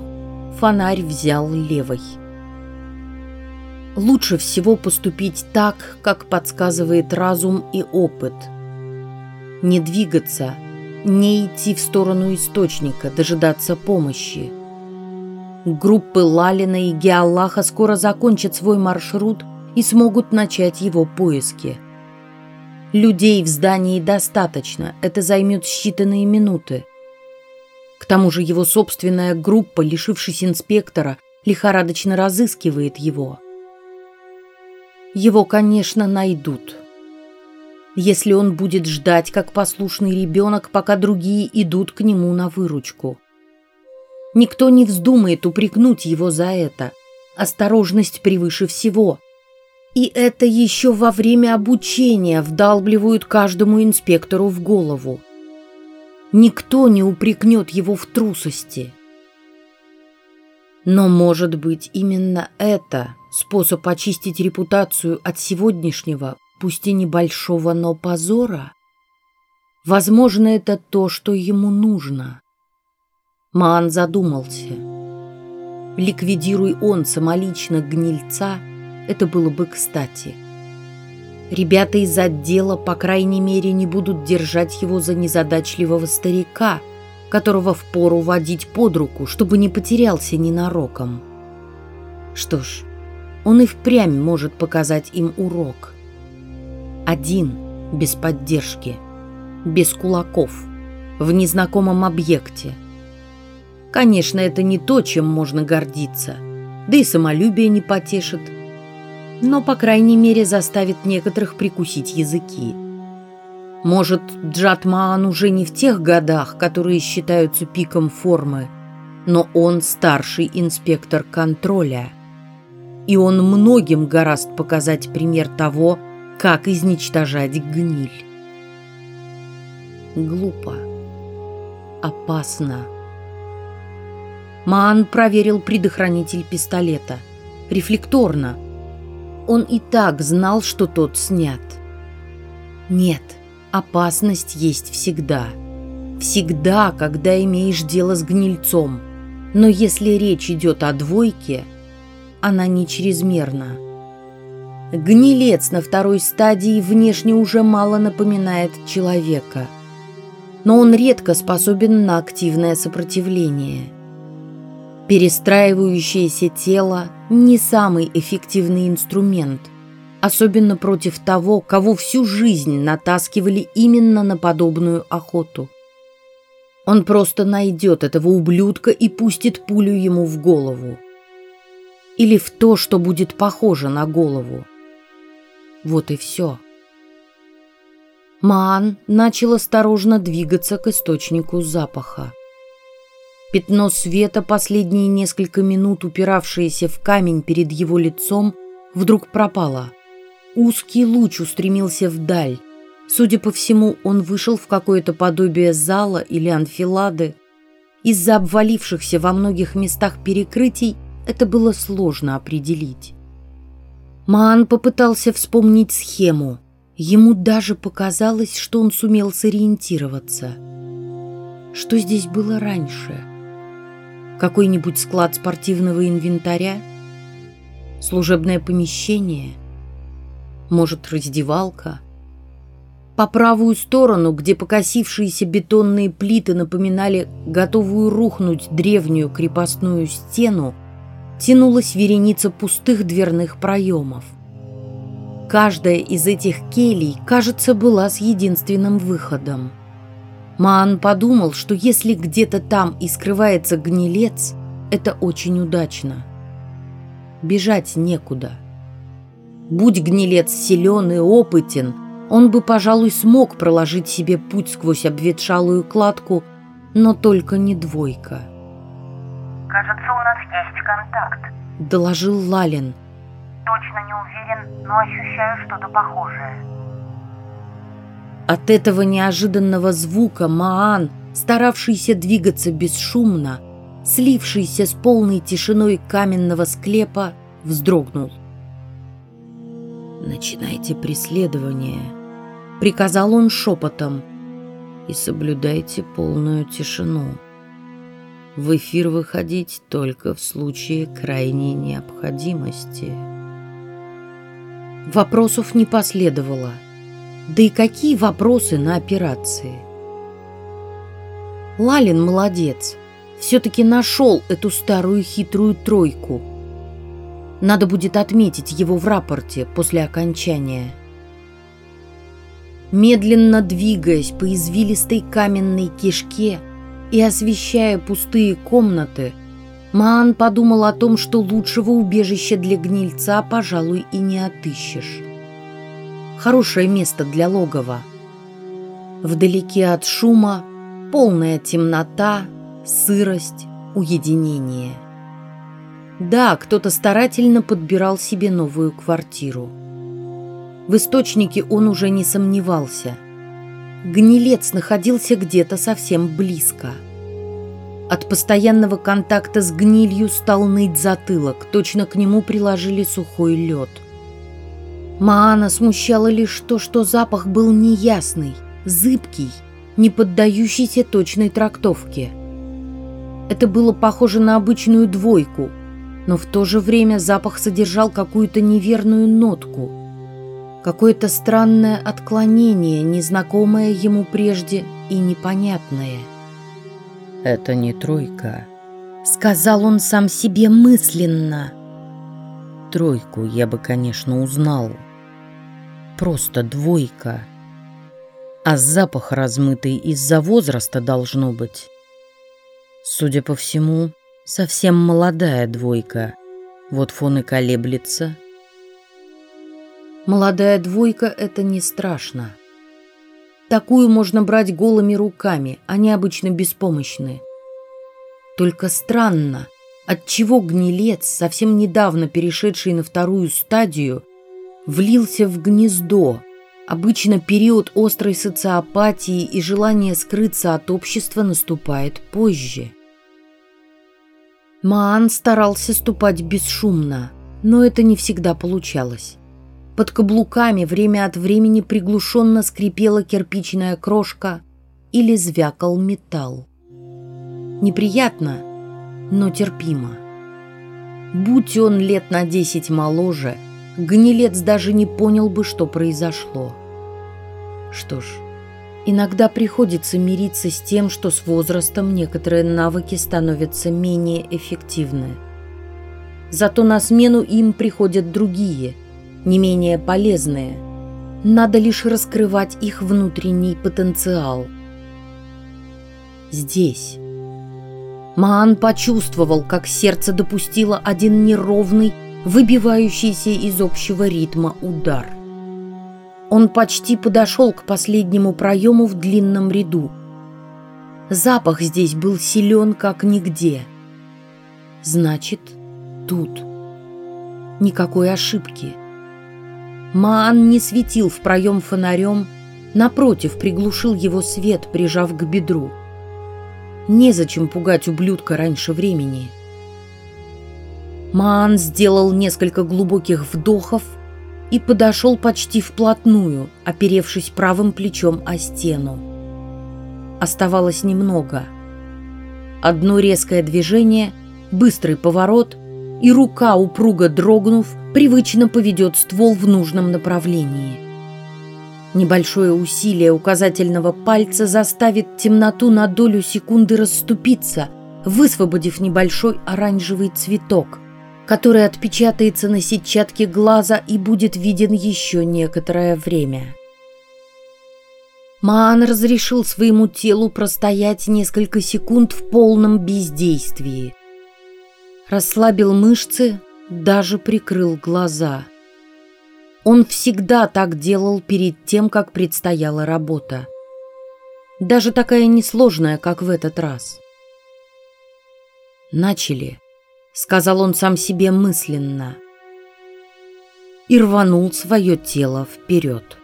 фонарь взял левой. Лучше всего поступить так, как подсказывает разум и опыт. Не двигаться, не идти в сторону источника, дожидаться помощи. Группы Лалина и Геаллаха скоро закончат свой маршрут и смогут начать его поиски. Людей в здании достаточно, это займет считанные минуты. К тому же его собственная группа, лишившись инспектора, лихорадочно разыскивает его. Его, конечно, найдут. Если он будет ждать, как послушный ребенок, пока другие идут к нему на выручку. Никто не вздумает упрекнуть его за это. Осторожность превыше всего. И это еще во время обучения вдалбливают каждому инспектору в голову. Никто не упрекнет его в трусости. Но, может быть, именно это способ очистить репутацию от сегодняшнего, пусть и небольшого, но позора? Возможно, это то, что ему нужно. Маан задумался. Ликвидируй он самолично гнильца, это было бы кстати. — Ребята из отдела, по крайней мере, не будут держать его за незадачливого старика, которого впору водить под руку, чтобы не потерялся ненароком. Что ж, он и впрямь может показать им урок. Один, без поддержки, без кулаков, в незнакомом объекте. Конечно, это не то, чем можно гордиться, да и самолюбие не потешит – но, по крайней мере, заставит некоторых прикусить языки. Может, Джатмаан уже не в тех годах, которые считаются пиком формы, но он старший инспектор контроля. И он многим гораст показать пример того, как изничтожать гниль. Глупо. Опасно. Маан проверил предохранитель пистолета. Рефлекторно – он и так знал, что тот снят. Нет, опасность есть всегда. Всегда, когда имеешь дело с гнильцом. Но если речь идет о двойке, она не чрезмерна. Гнилец на второй стадии внешне уже мало напоминает человека. Но он редко способен на активное сопротивление – Перестраивающееся тело – не самый эффективный инструмент, особенно против того, кого всю жизнь натаскивали именно на подобную охоту. Он просто найдет этого ублюдка и пустит пулю ему в голову. Или в то, что будет похоже на голову. Вот и все. Маан начал осторожно двигаться к источнику запаха. Пятно света, последние несколько минут упиравшееся в камень перед его лицом, вдруг пропало. Узкий луч устремился вдаль. Судя по всему, он вышел в какое-то подобие зала или анфилады. Из-за обвалившихся во многих местах перекрытий это было сложно определить. Маан попытался вспомнить схему. Ему даже показалось, что он сумел сориентироваться. Что здесь было раньше? — какой-нибудь склад спортивного инвентаря? Служебное помещение? Может, раздевалка? По правую сторону, где покосившиеся бетонные плиты напоминали готовую рухнуть древнюю крепостную стену, тянулась вереница пустых дверных проемов. Каждая из этих келей, кажется, была с единственным выходом. Маан подумал, что если где-то там и скрывается гнилец, это очень удачно. Бежать некуда. Будь гнилец силен и опытен, он бы, пожалуй, смог проложить себе путь сквозь обветшалую кладку, но только не двойка. «Кажется, у нас есть контакт», — доложил Лалин. «Точно не уверен, но ощущаю что-то похожее». От этого неожиданного звука Маан, старавшийся двигаться бесшумно, слившийся с полной тишиной каменного склепа, вздрогнул. «Начинайте преследование», — приказал он шепотом, — «и соблюдайте полную тишину. В эфир выходить только в случае крайней необходимости». Вопросов не последовало. Да и какие вопросы на операции? Лалин молодец. Все-таки нашел эту старую хитрую тройку. Надо будет отметить его в рапорте после окончания. Медленно двигаясь по извилистой каменной кишке и освещая пустые комнаты, Маан подумал о том, что лучшего убежища для гнильца, пожалуй, и не отыщешь. Хорошее место для логова. Вдалеке от шума полная темнота, сырость, уединение. Да, кто-то старательно подбирал себе новую квартиру. В источнике он уже не сомневался. Гнилец находился где-то совсем близко. От постоянного контакта с гнилью стал ныть затылок, точно к нему приложили сухой лед. Маана смущала лишь то, что запах был неясный, зыбкий, не поддающийся точной трактовке. Это было похоже на обычную двойку, но в то же время запах содержал какую-то неверную нотку, какое-то странное отклонение, незнакомое ему прежде и непонятное. «Это не тройка», — сказал он сам себе мысленно. «Тройку я бы, конечно, узнал. Просто двойка» а запах размытый из-за возраста должно быть. Судя по всему, совсем молодая двойка. Вот фон и колеблется. Молодая двойка — это не страшно. Такую можно брать голыми руками, они обычно беспомощны. Только странно, отчего гнилец, совсем недавно перешедший на вторую стадию, влился в гнездо, Обычно период острой социопатии и желания скрыться от общества наступает позже. Маан старался ступать бесшумно, но это не всегда получалось. Под каблуками время от времени приглушенно скрипела кирпичная крошка или звякал металл. Неприятно, но терпимо. Будь он лет на десять моложе – Гнилец даже не понял бы, что произошло. Что ж, иногда приходится мириться с тем, что с возрастом некоторые навыки становятся менее эффективны. Зато на смену им приходят другие, не менее полезные. Надо лишь раскрывать их внутренний потенциал. Здесь. Маан почувствовал, как сердце допустило один неровный, выбивающийся из общего ритма удар. Он почти подошел к последнему проему в длинном ряду. Запах здесь был силен, как нигде. Значит, тут. Никакой ошибки. Маан не светил в проем фонарем, напротив, приглушил его свет, прижав к бедру. Незачем пугать ублюдка раньше времени. Маан сделал несколько глубоких вдохов и подошел почти вплотную, оперевшись правым плечом о стену. Оставалось немного. Одно резкое движение, быстрый поворот, и рука, упруго дрогнув, привычно поведет ствол в нужном направлении. Небольшое усилие указательного пальца заставит темноту на долю секунды расступиться, высвободив небольшой оранжевый цветок – который отпечатается на сетчатке глаза и будет виден еще некоторое время. Маан разрешил своему телу простоять несколько секунд в полном бездействии. Расслабил мышцы, даже прикрыл глаза. Он всегда так делал перед тем, как предстояла работа. Даже такая несложная, как в этот раз. Начали сказал он сам себе мысленно. И рванул свое тело вперед.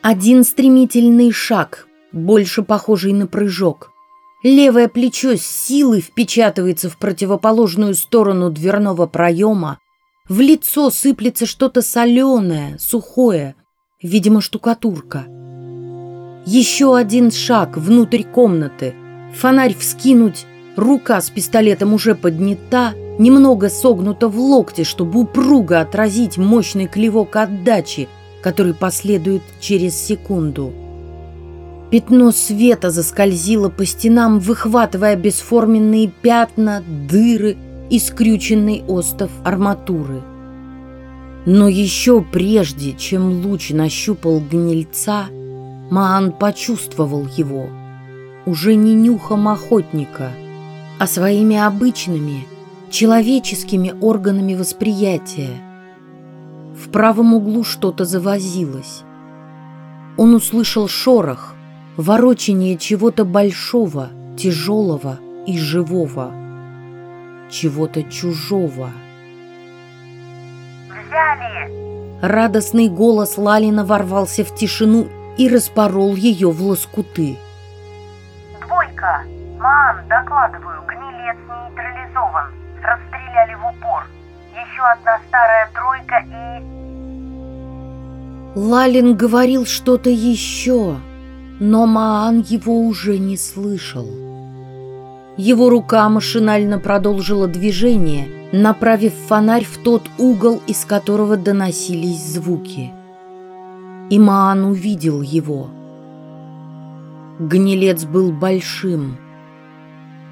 Один стремительный шаг, больше похожий на прыжок. Левое плечо с силой впечатывается в противоположную сторону дверного проема. В лицо сыплется что-то соленое, сухое, видимо, штукатурка. Еще один шаг внутрь комнаты. Фонарь вскинуть, Рука с пистолетом уже поднята, немного согнута в локте, чтобы упруго отразить мощный клевок отдачи, который последует через секунду. Пятно света заскользило по стенам, выхватывая бесформенные пятна, дыры и скрюченный остов арматуры. Но еще прежде, чем луч нащупал гнильца, Маан почувствовал его. Уже не нюхом охотника, а своими обычными, человеческими органами восприятия. В правом углу что-то завозилось. Он услышал шорох, ворочение чего-то большого, тяжелого и живого. Чего-то чужого. «Взяли!» Радостный голос Лалина ворвался в тишину и распорол ее в лоскуты. «Двойка! Маан, докладываю, Еще одна старая тройка и...» Лалин говорил что-то еще, но Маан его уже не слышал. Его рука машинально продолжила движение, направив фонарь в тот угол, из которого доносились звуки. И Маан увидел его. Гнилец был большим.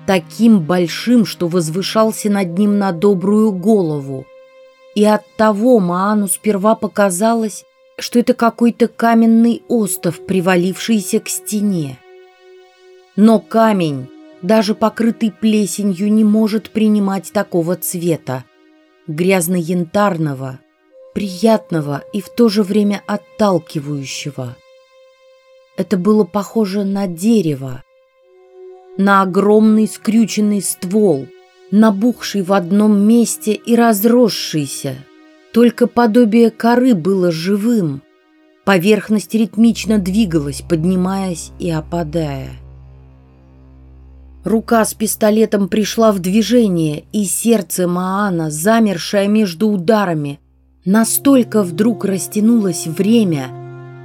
Таким большим, что возвышался над ним на добрую голову. И оттого Маану сперва показалось, что это какой-то каменный остов, привалившийся к стене. Но камень, даже покрытый плесенью, не может принимать такого цвета, грязно-янтарного, приятного и в то же время отталкивающего. Это было похоже на дерево, на огромный скрюченный ствол, набухший в одном месте и разросшийся, только подобие коры было живым. Поверхность ритмично двигалась, поднимаясь и опадая. Рука с пистолетом пришла в движение, и сердце Маана, замершее между ударами, настолько вдруг растянулось время,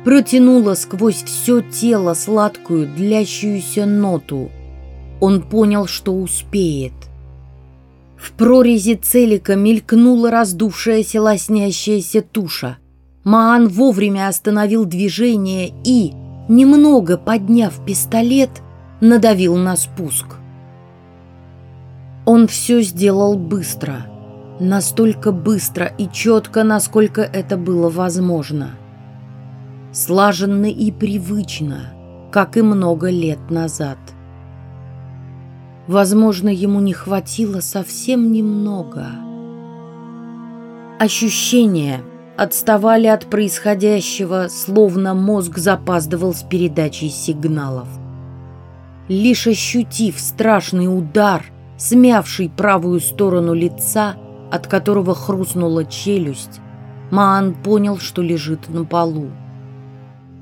протянуло сквозь все тело сладкую, длящуюся ноту. Он понял, что успеет. В прорези целика мелькнула раздувшаяся лоснящаяся туша. Маан вовремя остановил движение и, немного подняв пистолет, надавил на спуск. Он все сделал быстро. Настолько быстро и четко, насколько это было возможно. Слаженно и привычно, как и много лет назад. — Возможно, ему не хватило совсем немного. Ощущения отставали от происходящего, словно мозг запаздывал с передачей сигналов. Лишь ощутив страшный удар, смявший правую сторону лица, от которого хрустнула челюсть, Маан понял, что лежит на полу.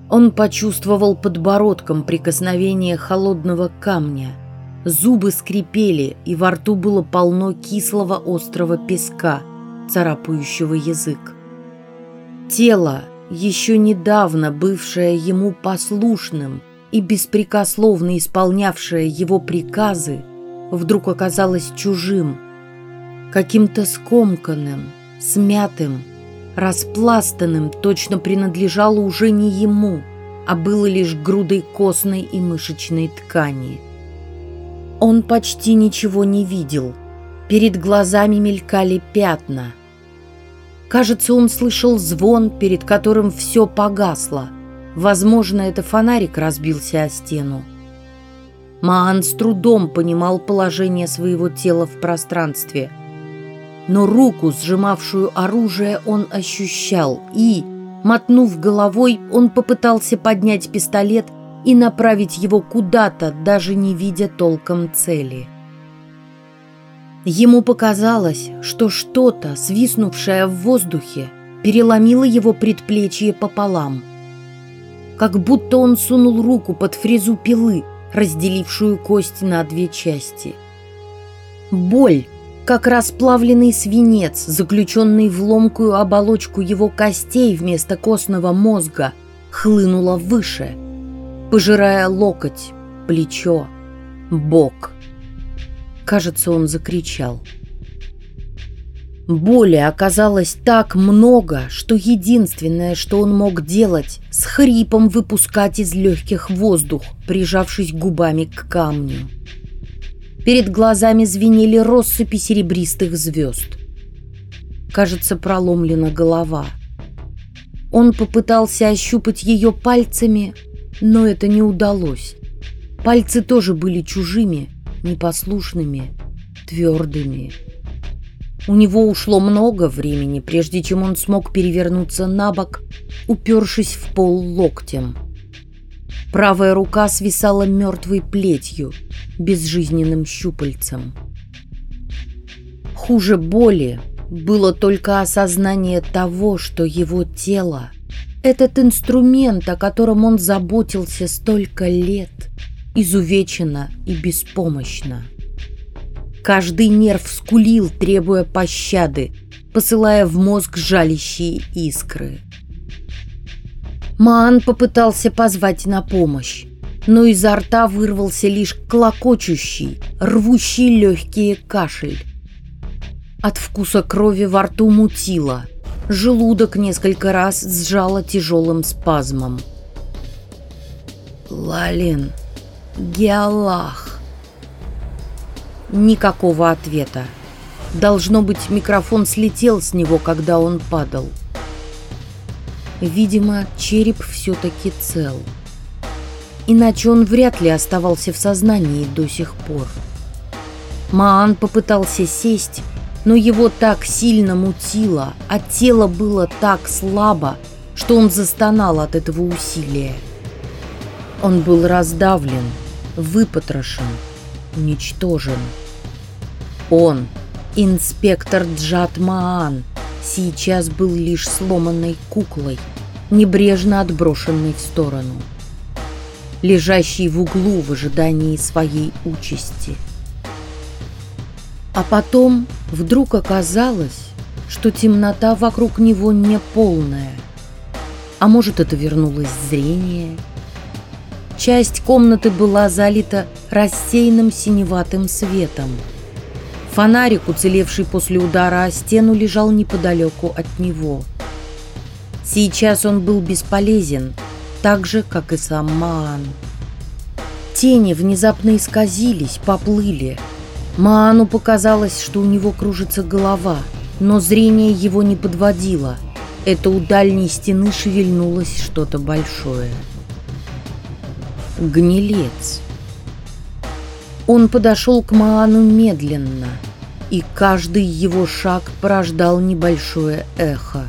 Он почувствовал подбородком прикосновение холодного камня – Зубы скрипели, и во рту было полно кислого острого песка, царапающего язык. Тело, еще недавно бывшее ему послушным и беспрекословно исполнявшее его приказы, вдруг оказалось чужим, каким-то скомканным, смятым, распластанным точно принадлежало уже не ему, а было лишь грудой костной и мышечной ткани. Он почти ничего не видел. Перед глазами мелькали пятна. Кажется, он слышал звон, перед которым все погасло. Возможно, это фонарик разбился о стену. Маан с трудом понимал положение своего тела в пространстве. Но руку, сжимавшую оружие, он ощущал и, мотнув головой, он попытался поднять пистолет и направить его куда-то, даже не видя толком цели. Ему показалось, что что-то, свистнувшее в воздухе, переломило его предплечье пополам. Как будто он сунул руку под фрезу пилы, разделившую кость на две части. Боль, как расплавленный свинец, заключенный в ломкую оболочку его костей вместо костного мозга, хлынула выше – пожирая локоть, плечо, бок. Кажется, он закричал. Боли оказалось так много, что единственное, что он мог делать, с хрипом выпускать из легких воздух, прижавшись губами к камню. Перед глазами звенели россыпи серебристых звезд. Кажется, проломлена голова. Он попытался ощупать ее пальцами, но это не удалось. Пальцы тоже были чужими, непослушными, твердыми. У него ушло много времени, прежде чем он смог перевернуться на бок, упершись в пол локтем. Правая рука свисала мертвой плетью, безжизненным щупальцем. Хуже боли было только осознание того, что его тело, этот инструмент, о котором он заботился столько лет, изувечено и беспомощно. Каждый нерв скулил, требуя пощады, посылая в мозг жалящие искры. Маан попытался позвать на помощь, но изо рта вырвался лишь клокочущий, рвущий легкие кашель. От вкуса крови во рту мутило, желудок несколько раз сжало тяжелым спазмом. «Лалин, Геалах!» Никакого ответа. Должно быть, микрофон слетел с него, когда он падал. Видимо, череп все-таки цел. Иначе он вряд ли оставался в сознании до сих пор. Маан попытался сесть, но его так сильно мутило, а тело было так слабо, что он застонал от этого усилия. Он был раздавлен, выпотрошен, уничтожен. Он, инспектор Джат Маан, сейчас был лишь сломанной куклой, небрежно отброшенной в сторону, лежащей в углу в ожидании своей участи. А потом вдруг оказалось, что темнота вокруг него не полная. А может, это вернулось зрение – Часть комнаты была залита рассеянным синеватым светом. Фонарик, уцелевший после удара о стену, лежал неподалеку от него. Сейчас он был бесполезен, так же, как и сам Маан. Тени внезапно исказились, поплыли. Маану показалось, что у него кружится голова, но зрение его не подводило. Это у дальней стены шевельнулось что-то большое гнилец. Он подошел к Маану медленно, и каждый его шаг порождал небольшое эхо.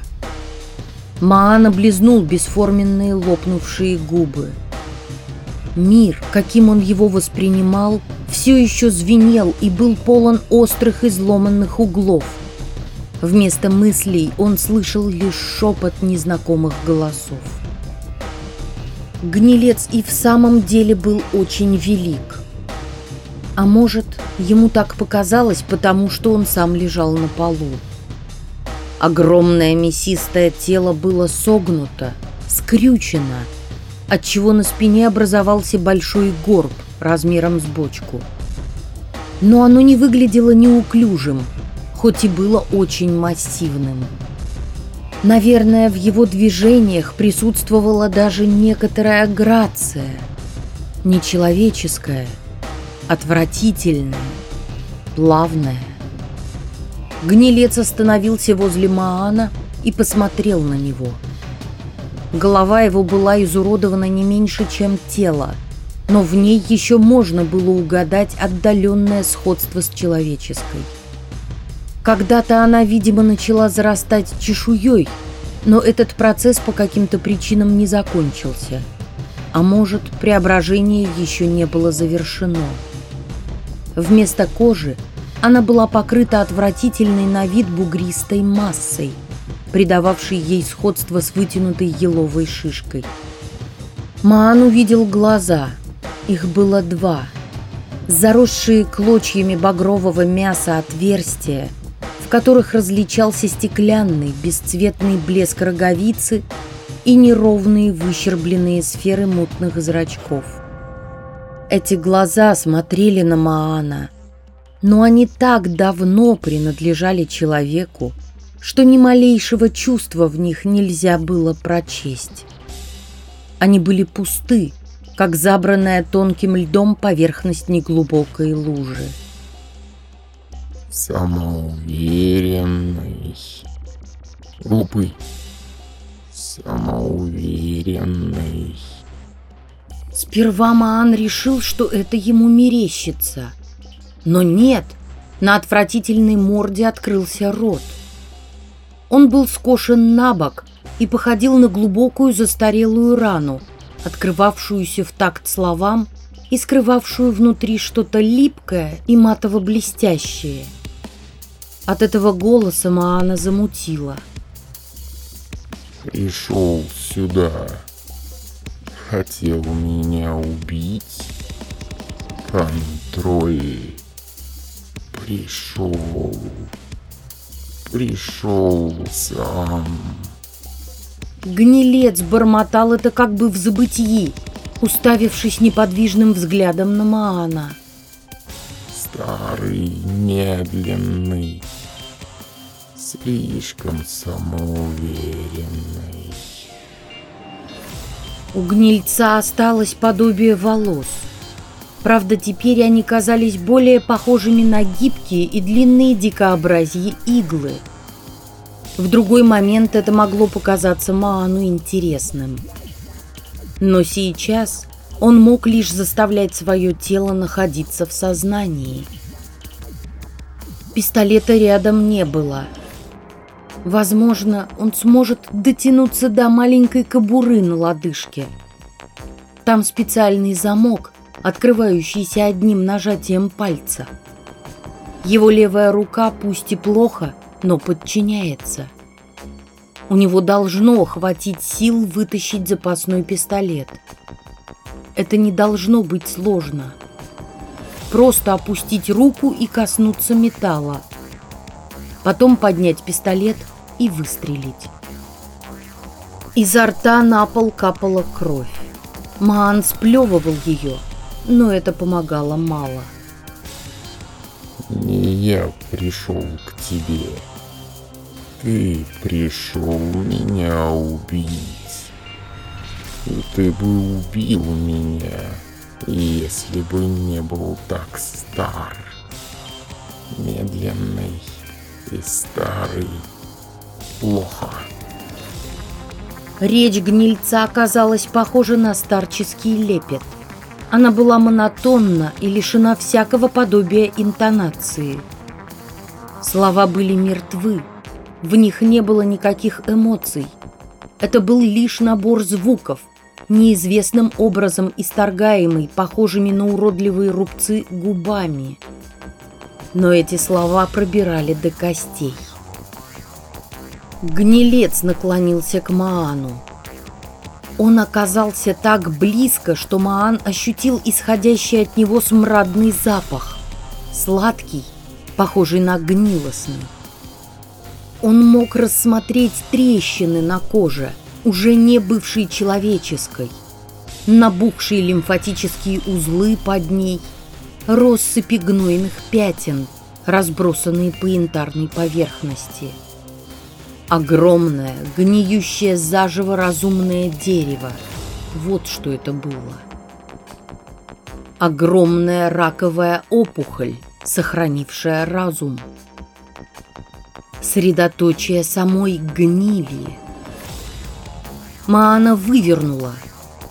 Маан облизнул бесформенные лопнувшие губы. Мир, каким он его воспринимал, все еще звенел и был полон острых изломанных углов. Вместо мыслей он слышал лишь шепот незнакомых голосов. Гнилец и в самом деле был очень велик. А может, ему так показалось, потому что он сам лежал на полу. Огромное мясистое тело было согнуто, скрючено, отчего на спине образовался большой горб размером с бочку. Но оно не выглядело неуклюжим, хоть и было очень массивным. Наверное, в его движениях присутствовала даже некоторая грация. Нечеловеческая, отвратительная, плавная. Гнилец остановился возле Маана и посмотрел на него. Голова его была изуродована не меньше, чем тело, но в ней еще можно было угадать отдаленное сходство с человеческой. Когда-то она, видимо, начала зарастать чешуей, но этот процесс по каким-то причинам не закончился. А может, преображение еще не было завершено. Вместо кожи она была покрыта отвратительной на вид бугристой массой, придававшей ей сходство с вытянутой еловой шишкой. Маан увидел глаза. Их было два. Заросшие клочьями багрового мяса отверстия, в которых различался стеклянный бесцветный блеск роговицы и неровные выщербленные сферы мутных зрачков. Эти глаза смотрели на Маана, Но они так давно принадлежали человеку, что ни малейшего чувства в них нельзя было прочесть. Они были пусты, как забранная тонким льдом поверхность неглубокой лужи. Самоуверенный. Глупый. Самоуверенный. Сперва Маан решил, что это ему мерещится. Но нет, на отвратительной морде открылся рот. Он был скошен на бок и походил на глубокую застарелую рану, открывавшуюся в такт словам и скрывавшую внутри что-то липкое и матово-блестящее. От этого голоса Маана замутила. Пришел сюда. Хотел меня убить. Контроль. Пришел. Пришел сам. Гнилец бормотал это как бы в забытии, уставившись неподвижным взглядом на Маана. Старый, медленный, слишком самоуверенный. У гнильца осталось подобие волос. Правда, теперь они казались более похожими на гибкие и длинные дикообразьи иглы. В другой момент это могло показаться Маану интересным. Но сейчас он мог лишь заставлять свое тело находиться в сознании. Пистолета рядом не было. Возможно, он сможет дотянуться до маленькой кобуры на лодыжке. Там специальный замок, открывающийся одним нажатием пальца. Его левая рука пусть и плохо, но подчиняется. У него должно хватить сил вытащить запасной пистолет. Это не должно быть сложно. Просто опустить руку и коснуться металла. Потом поднять пистолет и выстрелить. Изо рта на пол капала кровь. Маан сплевывал ее – но это помогало мало. Не я пришел к тебе. Ты пришел меня убить. И ты бы убил меня, если бы не был так стар. Медленный и старый. Плохо. Речь гнильца оказалась похожа на старческий лепет – она была монотонна и лишена всякого подобия интонации. Слова были мертвы, в них не было никаких эмоций. Это был лишь набор звуков, неизвестным образом исторгаемый, похожими на уродливые рубцы губами. Но эти слова пробирали до костей. Гнилец наклонился к Маану. Он оказался так близко, что Маан ощутил исходящий от него смрадный запах. Сладкий, похожий на гнилостный. Он мог рассмотреть трещины на коже, уже не бывшей человеческой, набухшие лимфатические узлы под ней, россыпи гнойных пятен, разбросанные по янтарной поверхности – Огромное, гниющее заживо разумное дерево. Вот что это было. Огромная раковая опухоль, сохранившая разум. Средоточие самой гнили. Маана вывернула.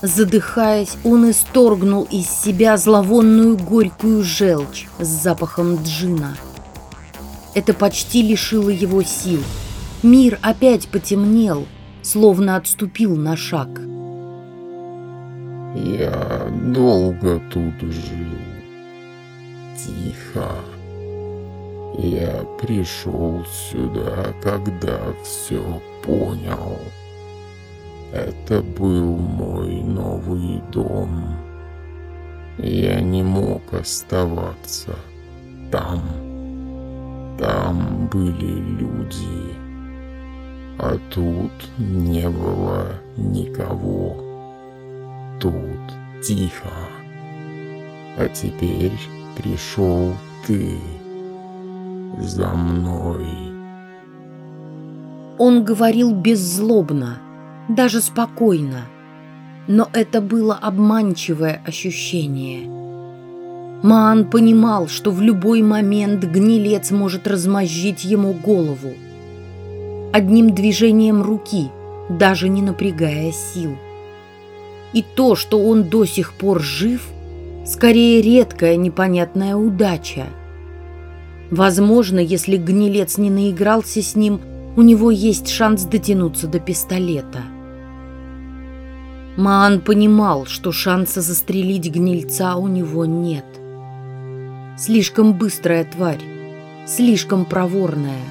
Задыхаясь, он исторгнул из себя зловонную горькую желчь с запахом джина. Это почти лишило его сил – Мир опять потемнел, словно отступил на шаг. Я долго тут жил. Тихо. Я пришел сюда, когда все понял. Это был мой новый дом. Я не мог оставаться там. Там были люди а тут не было никого. Тут тихо. А теперь пришел ты за мной. Он говорил беззлобно, даже спокойно, но это было обманчивое ощущение. Маан понимал, что в любой момент гнилец может размозжить ему голову. Одним движением руки, даже не напрягая сил. И то, что он до сих пор жив, скорее редкая непонятная удача. Возможно, если гнилец не наигрался с ним, у него есть шанс дотянуться до пистолета. Маан понимал, что шанса застрелить гнильца у него нет. Слишком быстрая тварь, слишком проворная.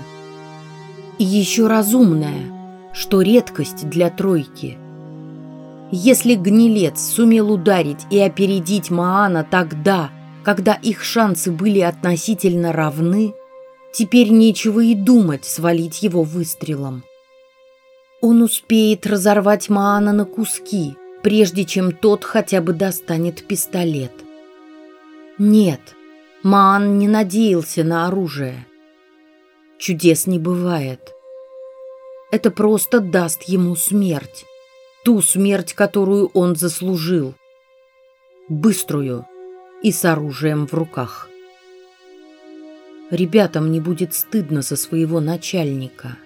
И еще разумная, что редкость для тройки. Если гнилец сумел ударить и опередить Маана тогда, когда их шансы были относительно равны, теперь нечего и думать свалить его выстрелом. Он успеет разорвать Маана на куски, прежде чем тот хотя бы достанет пистолет. Нет, Маан не надеялся на оружие. Чудес не бывает. Это просто даст ему смерть. Ту смерть, которую он заслужил. Быструю и с оружием в руках. Ребятам не будет стыдно за своего начальника.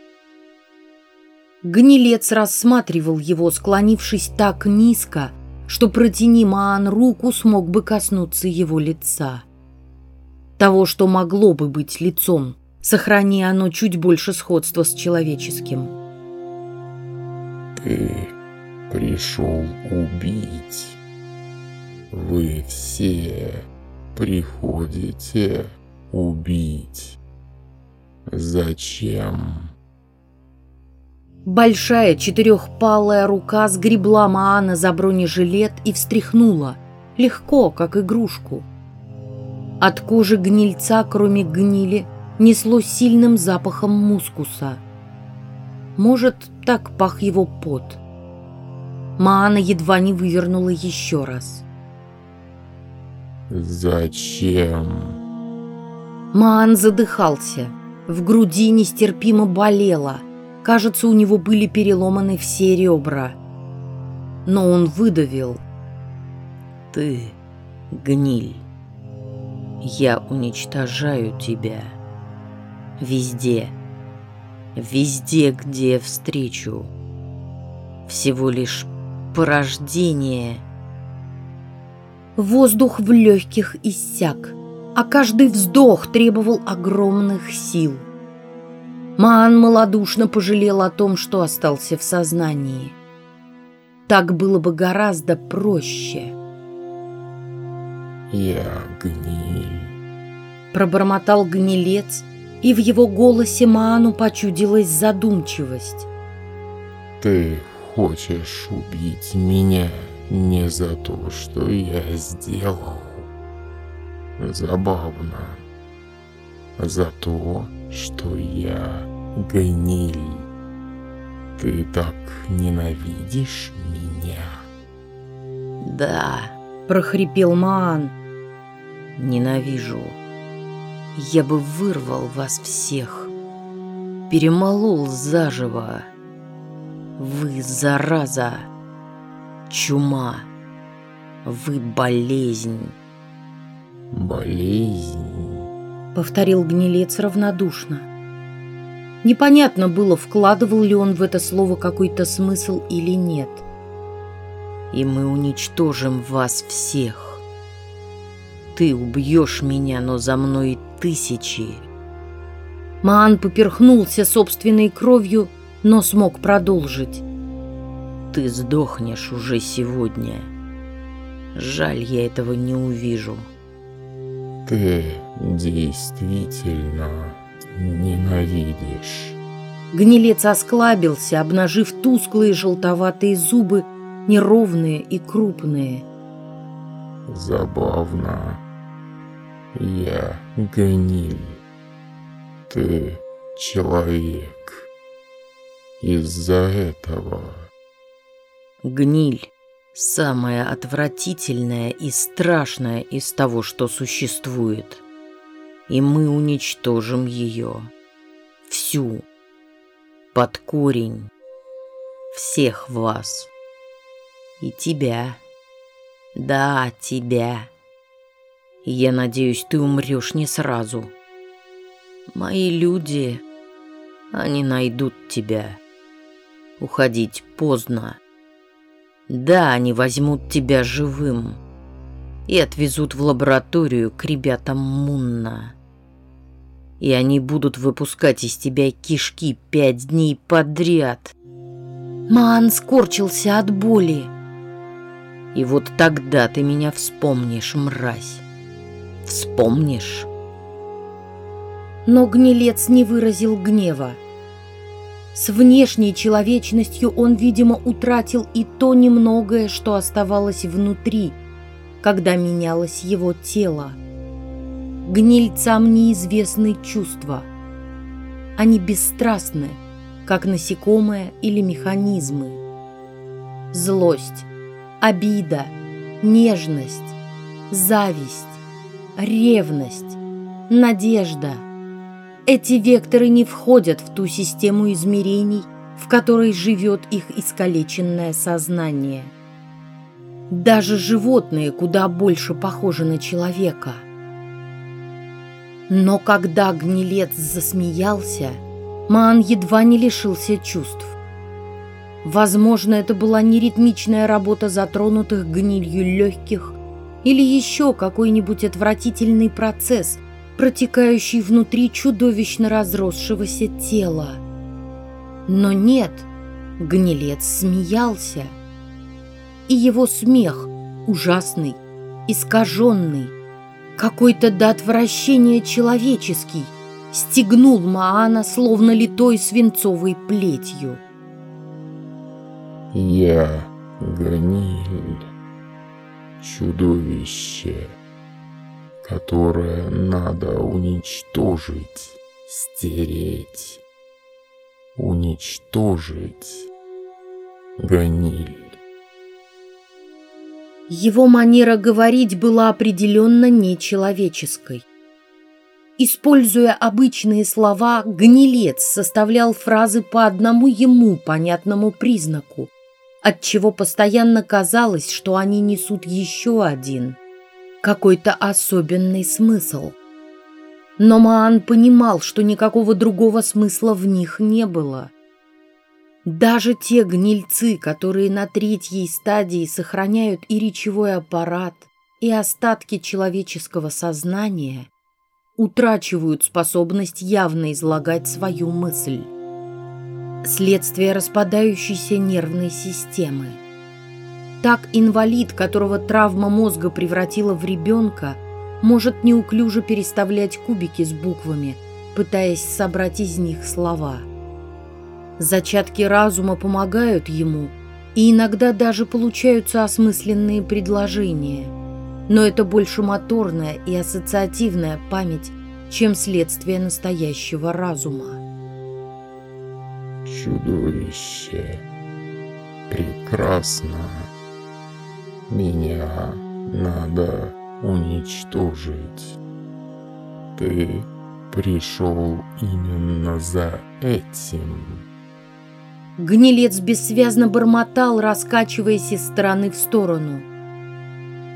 Гнилец рассматривал его, склонившись так низко, что протяни Маан руку смог бы коснуться его лица того, что могло бы быть лицом, сохрани оно чуть больше сходства с человеческим. Ты пришел убить. Вы все приходите убить. Зачем? Большая четырехпалая рука сгребла Маана за бронежилет и встряхнула, легко, как игрушку. От кожи гнильца, кроме гнили, несло сильным запахом мускуса. Может, так пах его пот. Маана едва не вывернула еще раз. «Зачем?» Маан задыхался. В груди нестерпимо болело. Кажется, у него были переломаны все ребра. Но он выдавил. «Ты гниль». Я уничтожаю тебя. Везде. Везде, где встречу. Всего лишь порождение. Воздух в легких иссяк, а каждый вздох требовал огромных сил. Маан малодушно пожалел о том, что остался в сознании. Так было бы гораздо проще. «Я гниль», — пробормотал гнилец, и в его голосе Маану почудилась задумчивость. «Ты хочешь убить меня не за то, что я сделал. Забавно. За то, что я гниль. Ты так ненавидишь меня?» «Да», — прохрипел Маан. Ненавижу. Я бы вырвал вас всех. Перемолол заживо. Вы зараза. Чума. Вы болезнь. Болезнь. Повторил гнилец равнодушно. Непонятно было, вкладывал ли он в это слово какой-то смысл или нет. И мы уничтожим вас всех ты убьешь меня, но за мной тысячи. Маан поперхнулся собственной кровью, но смог продолжить. Ты сдохнешь уже сегодня. Жаль, я этого не увижу. Ты действительно ненавидишь. Гнилец осклабился, обнажив тусклые желтоватые зубы, неровные и крупные. Забавно. Я гниль. Ты человек. Из-за этого... Гниль – самое отвратительное и страшное из того, что существует. и мы уничтожим ее. Всю. Под корень. Всех вас. И тебя. Да, тебя. Я надеюсь, ты умрешь не сразу. Мои люди, они найдут тебя. Уходить поздно. Да, они возьмут тебя живым и отвезут в лабораторию к ребятам Мунна. И они будут выпускать из тебя кишки пять дней подряд. Маан скорчился от боли. И вот тогда ты меня вспомнишь, мразь. Вспомнишь? Но гнилец не выразил гнева. С внешней человечностью он, видимо, утратил и то немногое, что оставалось внутри, когда менялось его тело. Гнильцам неизвестны чувства. Они бесстрастны, как насекомые или механизмы. Злость, обида, нежность, зависть, ревность, надежда – эти векторы не входят в ту систему измерений, в которой живет их искалеченное сознание. Даже животные куда больше похожи на человека. Но когда гнилец засмеялся, Маан едва не лишился чувств. Возможно, это была не ритмичная работа затронутых гнилью легких или еще какой-нибудь отвратительный процесс – протекающий внутри чудовищно разросшегося тела. Но нет, гнилец смеялся. И его смех, ужасный, искаженный, какой-то до отвращения человеческий, стегнул Маана, словно литой свинцовой плетью. «Я Ганиль, чудовище» которое надо уничтожить, стереть, уничтожить. Ганиль. Его манера говорить была определенно нечеловеческой. Используя обычные слова, гнилец составлял фразы по одному ему понятному признаку, отчего постоянно казалось, что они несут еще один – какой-то особенный смысл. Но Маан понимал, что никакого другого смысла в них не было. Даже те гнильцы, которые на третьей стадии сохраняют и речевой аппарат, и остатки человеческого сознания, утрачивают способность явно излагать свою мысль. Следствие распадающейся нервной системы – так инвалид, которого травма мозга превратила в ребенка, может неуклюже переставлять кубики с буквами, пытаясь собрать из них слова. Зачатки разума помогают ему, и иногда даже получаются осмысленные предложения. Но это больше моторная и ассоциативная память, чем следствие настоящего разума. Чудовище. Прекрасно. Меня надо уничтожить. Ты пришел именно за этим. Гнилец бессвязно бормотал, раскачиваясь из стороны в сторону.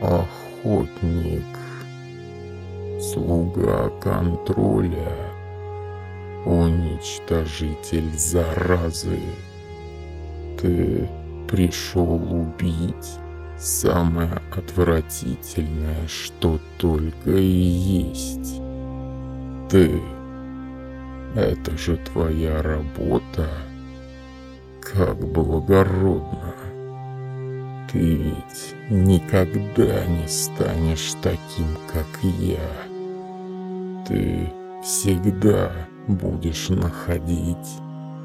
Охотник, слуга контроля, уничтожитель заразы. Ты пришел убить самое отвратительное, что только и есть. Ты. Это же твоя работа. Как благородно. Ты ведь никогда не станешь таким, как я. Ты всегда будешь находить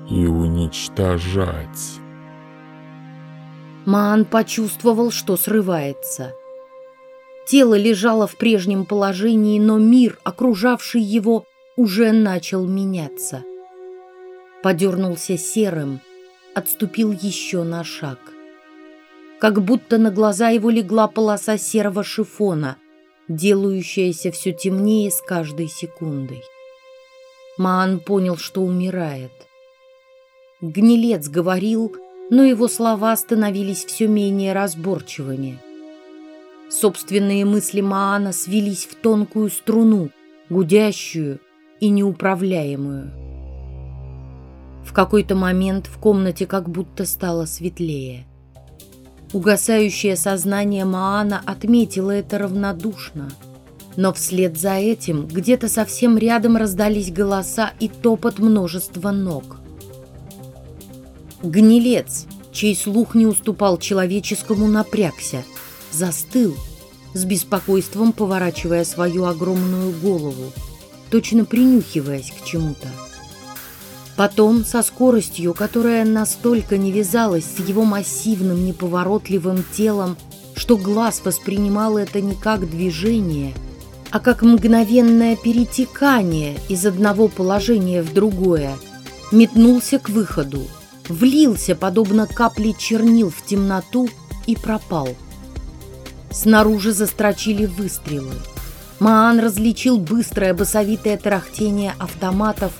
и уничтожать Маан почувствовал, что срывается. Тело лежало в прежнем положении, но мир, окружавший его, уже начал меняться. Подернулся серым, отступил еще на шаг. Как будто на глаза его легла полоса серого шифона, делающаяся все темнее с каждой секундой. Маан понял, что умирает. Гнилец говорил, но его слова становились все менее разборчивыми. Собственные мысли Маана свелись в тонкую струну, гудящую и неуправляемую. В какой-то момент в комнате как будто стало светлее. Угасающее сознание Маана отметило это равнодушно. Но вслед за этим где-то совсем рядом раздались голоса и топот множества ног. Гнилец, чей слух не уступал человеческому, напрягся, застыл, с беспокойством поворачивая свою огромную голову, точно принюхиваясь к чему-то. Потом, со скоростью, которая настолько не вязалась с его массивным неповоротливым телом, что глаз воспринимал это не как движение, а как мгновенное перетекание из одного положения в другое, метнулся к выходу, влился, подобно капле чернил в темноту, и пропал. Снаружи застрочили выстрелы. Маан различил быстрое басовитое тарахтение автоматов,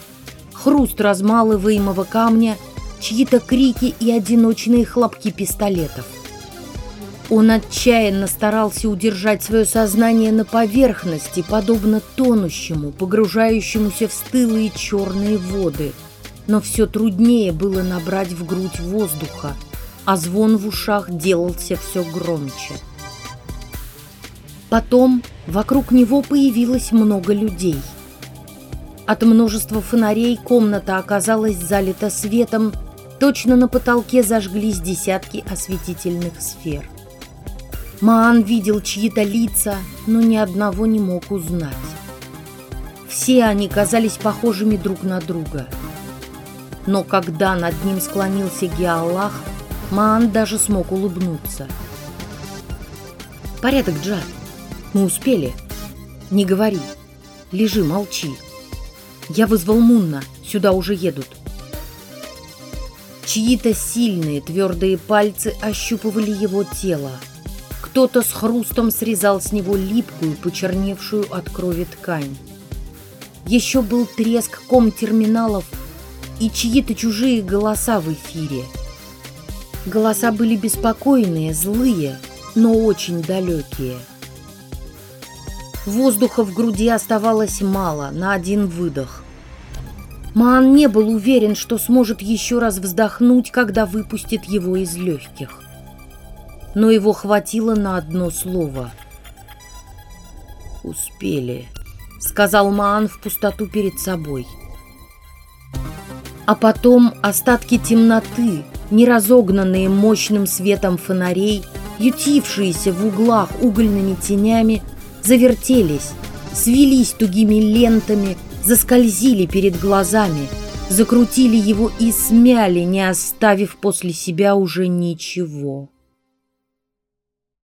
хруст размалываемого камня, чьи-то крики и одиночные хлопки пистолетов. Он отчаянно старался удержать свое сознание на поверхности, подобно тонущему, погружающемуся в стылые черные воды – но все труднее было набрать в грудь воздуха, а звон в ушах делался все громче. Потом вокруг него появилось много людей. От множества фонарей комната оказалась залита светом, точно на потолке зажглись десятки осветительных сфер. Маан видел чьи-то лица, но ни одного не мог узнать. Все они казались похожими друг на друга – но когда над ним склонился Геаллах, Маан даже смог улыбнуться. «Порядок, Джад. Мы успели. Не говори. Лежи, молчи. Я вызвал Мунна. Сюда уже едут». Чьи-то сильные твердые пальцы ощупывали его тело. Кто-то с хрустом срезал с него липкую, почерневшую от крови ткань. Еще был треск ком терминалов и чьи-то чужие голоса в эфире. Голоса были беспокойные, злые, но очень далекие. Воздуха в груди оставалось мало, на один выдох. Маан не был уверен, что сможет еще раз вздохнуть, когда выпустит его из легких. Но его хватило на одно слово. «Успели», — сказал Маан в пустоту перед собой. — а потом остатки темноты, не разогнанные мощным светом фонарей, ютившиеся в углах угольными тенями, завертелись, свелись тугими лентами, заскользили перед глазами, закрутили его и смяли, не оставив после себя уже ничего.